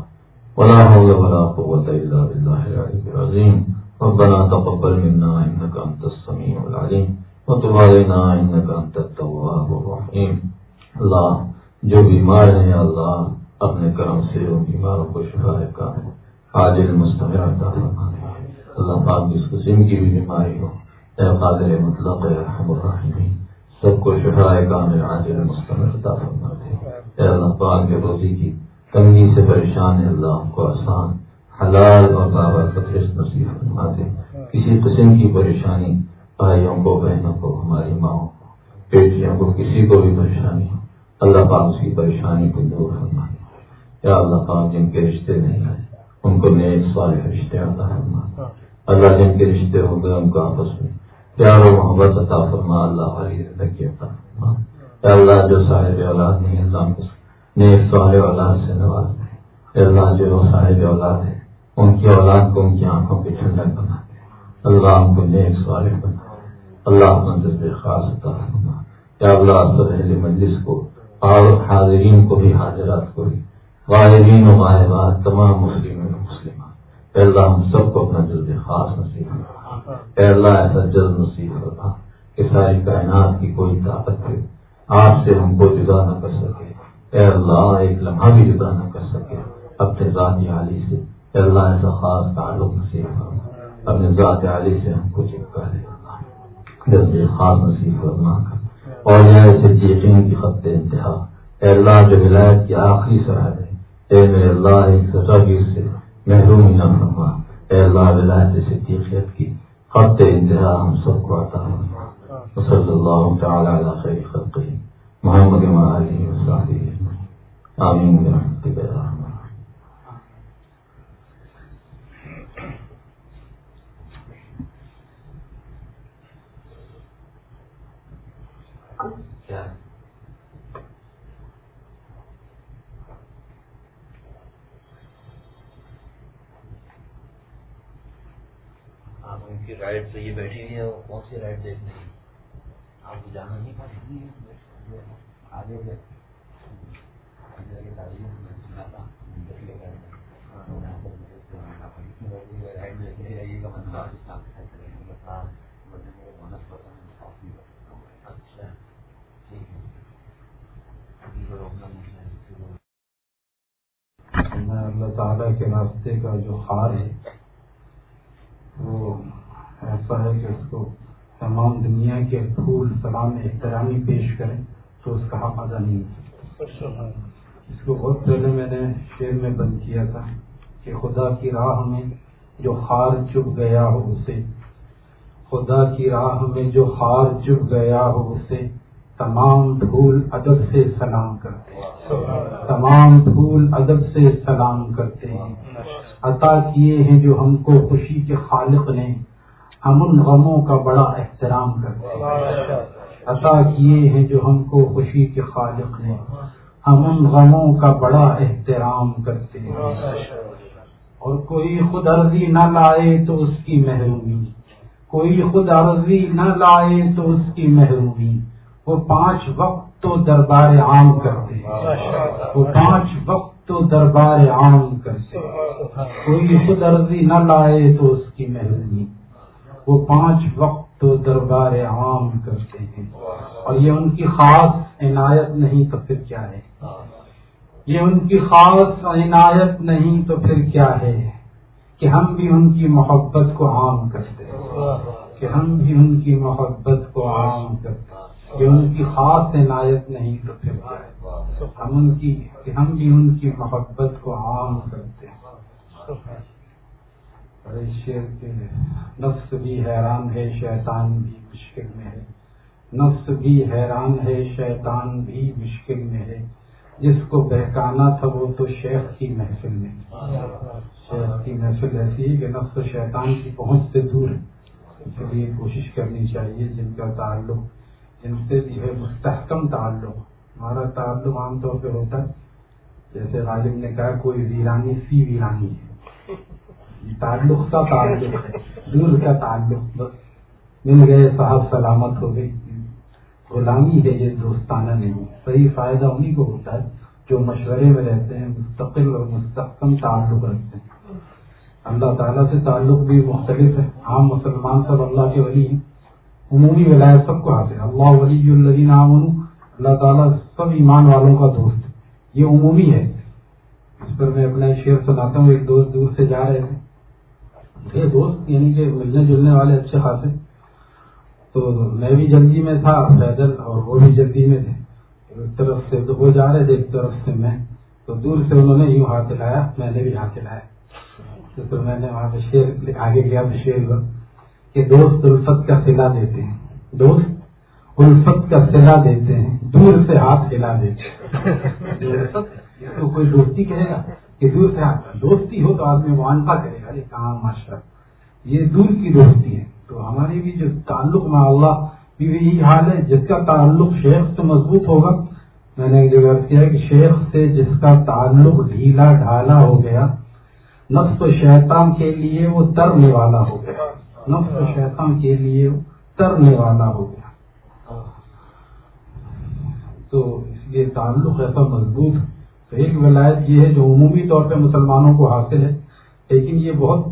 ولا حول ولا قوة إلا بالله العلي العظيم. ربنا تقبل منا إنك أنت السميع العليم، وتب علينا إنك أنت التواب الرحيم. اللہ، جو بیمار ہیں اللہ اپنے کرم سے ان بیماروں کو شفا کا حاجل مستمر عطا اللہ پاک جس قسم کی بھی بیماری ہو، اے قادر مطلق رحم الرحیم سب کو شفا کامل حاجل مستمر عطا فرما دے۔ اے اللہ پاک کے روزی کی تنگی سے پریشان ہے اللہ ہم کو آسان، حلال اور بابا تفریح نصیب فرما دے۔ کسی قسم کی پریشانی بھائیوں کو، بہنوں کو، ہماری ماؤں کو، بیٹیوں کو، کسی کو بھی پریشانی ہو، اللہ پاک اس کی پریشانی کو دور فرما دے یا اللہ پاک جن کے رشتے نہیں آئے، ان کو نیک سارے رشتے عطا فرما اللہ جن کے رشتے ہو گئے ان کو آپس میں پیار و محبت عطا فرما اللہ ہری زندگی عطا فرما یا اللہ، جو صاحب اولاد نہیں، اللہ کو نیک صالح اولاد سے نواز دے اللہ، جو صاحب اولاد ہے ان کی اولاد کو ان کی آنکھوں کی ٹھنڈک بنا دے۔ اللہ ان کو نیک صالح بنا اللہ منظر خاص عطا فرما یا اللہ سہیل مجلس کو اور حاضرین کو بھی حاضرات کو بھی غائبین و غائبات تمام مسلم و مسلمان اے اللہ ہم سب کو اپنا جلد خاص نصیب فرما۔ اے اللہ ایسا جلد نصیب فرما کہ ساری کائنات کی کوئی طاقت ہے آپ سے ہم کو جدا نہ کر سکے۔ اے اللہ ایک لمحہ بھی جدا نہ کر سکے۔ اپنے ذاتی عالی سے اے اللہ ایسا خاص تعلق نصیب فرما۔ اپنے ذات عالی سے ہم کو چپکا دے جلد خاص نصیب فرما۔ کر اور یہ ایسے یقین کی خط انتہا۔ اے اللہ جو ولایت کی آخری سرحد ہے اے میرے اللہ، ایک سزا سے محروم نہ فرما۔ اے اللہ، ولایت صدیقیت کی خط انتہا ہم سب کو عطا فرما۔ صلی اللہ تعالی علی خیر خلقہ۔ محمد و آلہ و صحبہ آمین برحمتک یا رحمت کیا آپ ان کی رائڈ پہ یہ بیٹھی ہوئی ہے وہ کون سی رائڈ دیکھ رہی آپ کو جانا نہیں پڑے آگے اچھا۔ ٹھیک ہے۔ اللہ تعالیٰ کے راستے کا جو خار ہے ہے کہ اس کو تمام دنیا کے پھول سلام احترامی پیش کریں تو اس کا حق ادا نہیں ہے اس کو بہت پہلے میں نے شعر میں بند کیا تھا کہ خدا کی راہ میں جو خار چپ گیا ہو اسے، خدا کی راہ میں جو خار چپ گیا ہو اسے تمام پھول ادب سے سلام کرتے ہیں۔ تمام پھول ادب سے سلام کرتے ہیں۔ عطا کیے ہیں جو ہم کو خوشی کے خالق نے ہم ان غموں کا بڑا احترام کرتے ہیں۔ عطا کیے ہیں جو ہم کو خوشی کے خالق نے۔ ہم ان غموں کا بڑا احترام کرتے ہیں۔ اور کوئی خود عرضی نہ لائے تو اس کی محرومی۔ کوئی خود عرضی نہ لائے تو اس کی محرومی۔ وہ پانچ وقت تو دربار عام کرتے ہیں۔ وہ پانچ وقت تو دربار عام کرتے ہیں۔ کوئی خود عرضی نہ لائے تو اس کی محرومی۔ وہ پانچ وقت دربار عام کرتے ہیں۔ اور یہ ان کی خاص عنایت نہیں تو پھر کیا ہے؟ یہ ان کی خاص عنایت نہیں تو پھر کیا ہے؟ کہ ہم بھی ان کی محبت کو عام کرتے ہیں۔ کہ ہم بھی ان کی محبت کو عام کرتے ہیں۔ کہ ان کی خاص عنایت نہیں تو پھر کیا ہے؟ ہم ان کی، کہ ہم بھی ان کی محبت کو عام کرتے ہیں۔ شیر کے نفس بھی حیران ہے، شیطان بھی مشکل میں ہے۔ نفس بھی حیران ہے، شیطان بھی مشکل میں ہے۔ جس کو بہکانا تھا وہ تو شیخ کی محفل میں۔ شیخ کی محفل ایسی ہے کہ نفس و شیطان کی پہنچ سے دور ہے۔ اس لیے کوشش کرنی چاہیے جن کا تعلق، جن سے بھی ہے مستحکم تعلق۔ ہمارا تعلق عام طور پہ ہوتا ہے، جیسے غالب نے کہا، کوئی ویرانی سی ویرانی ہے۔ تعلق کا تعلق ہے۔ دور کا تعلق بس مل گئے صاحب سلامت ہو گئی غلامی ہے یہ دوستانہ نہیں۔ صحیح فائدہ انہیں کو ہوتا ہے جو مشورے میں رہتے ہیں، مستقل اور مستحکم تعلق رکھتے ہیں۔ اللہ تعالیٰ سے تعلق بھی مختلف ہے۔ عام مسلمان سب اللہ کے ولی ہیں۔ عمومی ولایت سب کو حاصل اللہ ولی الدین عامن اللہ تعالیٰ سب ایمان والوں کا دوست یہ عمومی ہے۔ اس پر میں اپنا شعر سناتا ہوں ایک دوست دور سے جا رہے تھے۔ یہ دوست یعنی کہ ملنے جلنے والے اچھے خاصے۔ تو میں بھی جلدی میں تھا پیدل اور وہ بھی جلدی میں تھے۔ ایک طرف سے تو وہ جا رہے تھے ایک طرف سے میں۔ تو دور سے انہوں نے یوں ہاتھ ہلایا میں نے بھی ہاتھ ہلایا۔ تو میں نے وہاں پہ شیر آگے گیا تو شیر کہ دوست الفت کا سلا دیتے ہیں۔ دوست الفت کا سلا دیتے ہیں دور سے ہاتھ ہلا دیتے ہیں۔ [LAUGHS] تو کوئی دوستی کہے گا؟ کہ دور سے دوستی ہو تو آدمی معانفہ کرے گا ارے کہاں ماشاء یہ دور کی دوستی ہے۔ تو ہماری بھی جو تعلق میں اللہ بھی یہی حال ہے، جس کا تعلق شیخ سے مضبوط ہوگا۔ میں نے ایک جگہ کیا کہ شیخ سے جس کا تعلق ڈھیلا ڈھالا ہو گیا، نفس و شیطان کے لیے وہ ترنے والا ہو گیا۔ نفس و شیطان کے لیے ترنے والا ہو گیا۔ تو اس لیے تعلق ایسا مضبوط ایک ولایت یہ ہے جو عمومی طور پہ مسلمانوں کو حاصل ہے، لیکن یہ بہت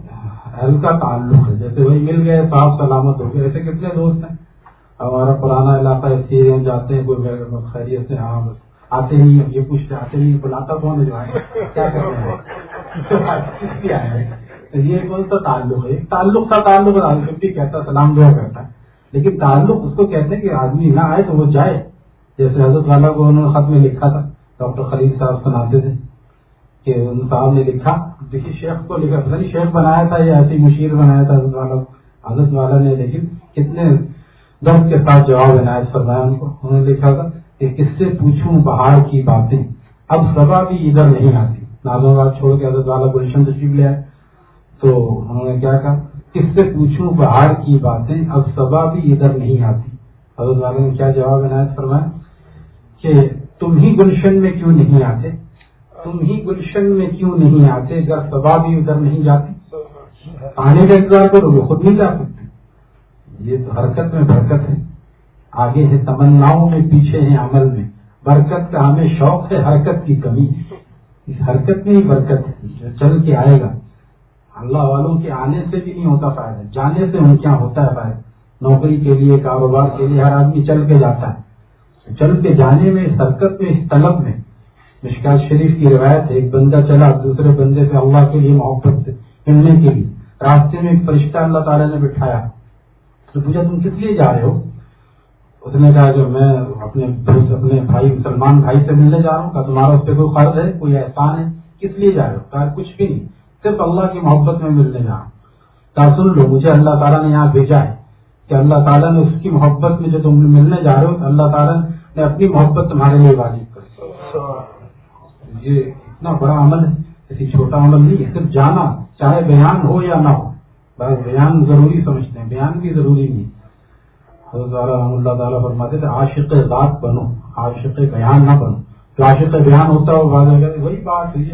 ہلکا تعلق ہے۔ جیسے وہی مل گئے، صاف سلامت ہو گئے۔ ایسے کتنے دوست ہیں؟ ہمارا پرانا علاقہ ایسی ہم جاتے ہیں کوئی خیریت سے ہاں آتے نہیں یہ پوچھتے آتے نہیں بلاتا کون ہے جو آئے؟ کیا کر رہے ہیں؟ یہ کون سا تعلق ہے۔ ایک تعلق کا تعلق ہے کہتا سلام دعا کرتا ہے۔ لیکن تعلق اس کو کہتے ہیں کہ آدمی نہ آئے تو وہ جائے۔ جیسے حضرت والا کو انہوں نے خط میں لکھا تھا ڈاکٹر خلیل صاحب سناتے تھے کہ ان صاحب نے لکھا کسی شیخ کو لکھا، پتہ نہیں شیخ بنایا تھا یا ایسی مشیر بنایا تھا، حضرت والا حضرت والا نے لیکن کتنے درد کے ساتھ جواب عنایت فرمایا ان کو، انہوں نے لکھا تھا کہ کس سے پوچھوں پہاڑ کی باتیں۔ اب سبا بھی ادھر نہیں آتی۔ نازم آباد چھوڑ کے حضرت والا گلشن تشریف لے آئے۔ تو انہوں نے کیا کہا؟ کس سے پوچھوں پہاڑ کی باتیں، اب سبا بھی ادھر نہیں آتی۔ حضرت والا نے کیا جواب عنایت فرمایا؟ کہ تم ہی گلشن میں کیوں نہیں آتے؟ تم ہی گلشن میں کیوں نہیں آتے؟ جب سبا بھی ادھر نہیں جاتی آنے کا انتظار کرو گے خود نہیں جا سکتے۔ یہ تو حرکت میں برکت ہے۔ آگے ہے تمناؤں میں، پیچھے ہیں عمل میں۔ برکت کا ہمیں شوق ہے، حرکت کی کمی۔ اس حرکت میں ہی برکت ہے۔ چل کے آئے گا۔ اللہ والوں کے آنے سے بھی نہیں ہوتا فائدہ۔ جانے سے ان کیا ہوتا ہے فائدہ؟ نوکری کے لیے، کاروبار کے لیے ہر آدمی چل کے جاتا ہے۔ چل کے جانے میں اس حرکت میں اس طلب میں۔ مشکات شریف کی روایت ہے، ایک بندہ چلا، دوسرے بندے سے اللہ کے لیے محبت سے ملنے کے لیے۔ راستے میں ایک فرشتہ اللہ تعالیٰ نے بٹھایا۔ تو پوچھا، تم کس لیے جا رہے ہو؟ اس نے کہا کہ میں اپنے دوست اپنے بھائی، مسلمان بھائی سے ملنے جا رہا ہوں تمہارا اس پہ کوئی قرض ہے، کوئی احسان ہے؟ کس لیے جا رہے ہو؟ کہا، کچھ بھی نہیں، صرف اللہ کی محبت میں ملنے جا رہا ہوں۔ کہا، سن لو، مجھے اللہ تعالیٰ نے یہاں بھیجا ہے۔ کہ اللہ تعالیٰ نے اس کی محبت میں جو تم ملنے جا رہے ہو اللہ تعالیٰ نے اپنی محبت تمہارے لیے واجب کر یہ اتنا بڑا عمل ہے، کسی چھوٹا عمل نہیں ہے صرف جانا، چاہے بیان ہو یا نہ ہو۔ بس بیان ضروری سمجھتے ہیں، بیان بھی ضروری نہیں۔ حضرت رحم اللہ تعالیٰ فرماتے تھے، عاشق ذات بنو، عاشق بیان نہ بنو۔ جو عاشق بیان ہوتا ہے، وہ وہی بات ہوئی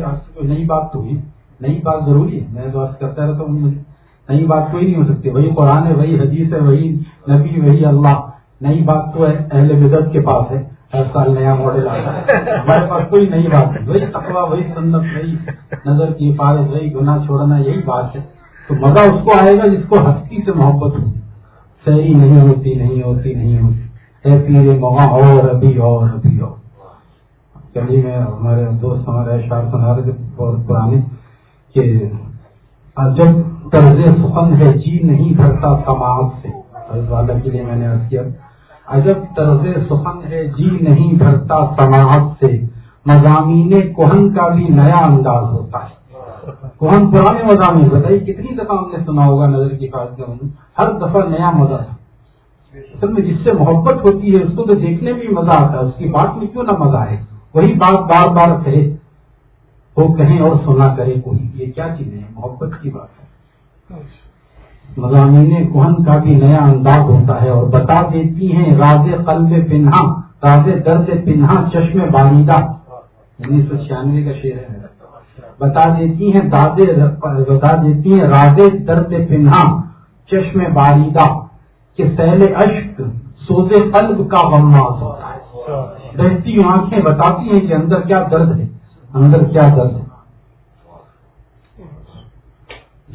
نئی بات تو ہوئی۔ نئی بات ضروری ہے۔ میں تو کرتا رہتا ہوں، مجھے نئی بات کوئی نہیں ہو سکتی۔ وہی قرآن ہے، وہی حدیث ہے، وہی نبی، وہی اللہ۔ نئی بات تو اہل بدت کے پاس ہے۔ ہر سال نیا ماڈل آتا ہے۔ ہمارے پاس کوئی نئی بات نہیں۔ وہی تقوا وہی سنت، وہی نظر کی حفاظت، وہی گناہ چھوڑنا، یہی بات ہے۔ تو مزہ اس کو آئے گا جس کو ہستی سے محبت ہو۔ صحیح نہیں ہوتی نہیں ہوتی نہیں ہوتی۔ ہے پیر مغاں اور ابھی اور ابھی، اور۔ کبھی میں ہمارے دوست ہمارے اشعار سنا رہے تھے بہت پرانے کہ جب طرز سخن ہے جی نہیں بھرتا سماعت سے۔ والا کے لیے میں نے عرض کیا۔ عجب طرز سخن ہے جی نہیں بھرتا سماعت سے۔ مضامین کوہن کا بھی نیا انداز ہوتا ہے۔ کوہن پرانے مضامین، بتائیے کتنی دفعہ ہم نے سنا ہوگا نظر کی بات ہر دفعہ نیا مزہ ہے اصل میں جس سے محبت ہوتی ہے، اس کو تو دیکھنے میں مزہ آتا ہے۔ اس کی بات میں کیوں نہ مزہ آئے؟ وہی بات بار بار کہے۔ وہ کہیں اور سنا کرے کوئی۔ یہ کیا چیز ہے محبت کی بات۔ مضامین کوہن کا بھی نیا انداز ہوتا ہے اور بتا دیتی ہیں راز قلب پنہا راز درد پنہا چشم بالیدہ۔ انیس سو چھیانوے کا شعر ہے۔ بتا دیتی ہیں دادے بتا دیتی ہیں راز درد پنہا چشم بالیدہ کہ سیل اشک سوز قلب کا غماز ہوتا ہے۔ بہتی آنکھیں بتاتی ہیں کہ اندر کیا درد ہے۔ اندر کیا درد ہے۔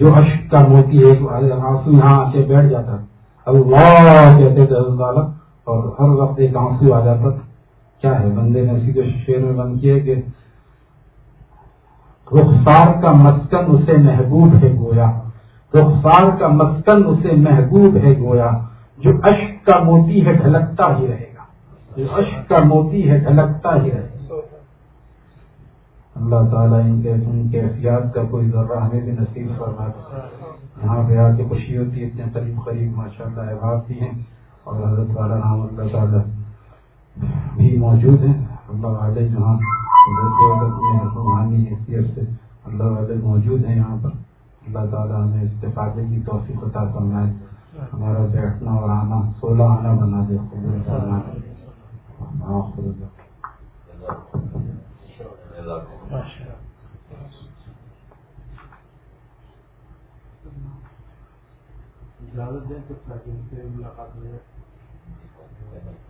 جو اشک کا موتی ہے آنسو یہاں آ کے بیٹھ جاتا اللہ کہتے تھے اللہ اور ہر وقت ایک آنسو آ جاتا کیا ہے؟ بندے نے اسی کو شیر میں بند کیا کہ رخسار کا مسکن اسے محبوب ہے گویا۔ رخسار کا مسکن اسے محبوب ہے گویا۔ جو اشک کا موتی ہے، ڈھلکتا ہی رہے گا۔ جو اشک کا موتی ہے، ڈھلکتا ہی رہے گا۔ اللہ تعالیٰ ان کے ان کے احتیاط کا کوئی ذرہ ہمیں بھی نصیب فرما دے۔ یہاں پہ آ کے خوشی ہوتی ہے، اتنے قریب قریب ماشاء اللہ احباب بھی ہیں اور حضرت والا نام اللہ تعالیٰ بھی موجود ہیں۔ اللہ والے جہاں روحانی حیثیت سے اللہ والے موجود ہیں یہاں پر، اللہ تعالیٰ ہمیں استفادے کی توفیق عطا فرمائے۔ ہمارا بیٹھنا اور آنا، سولہ آنا بنا دے۔ اجازت دیں تو ملاقات ہو جائے۔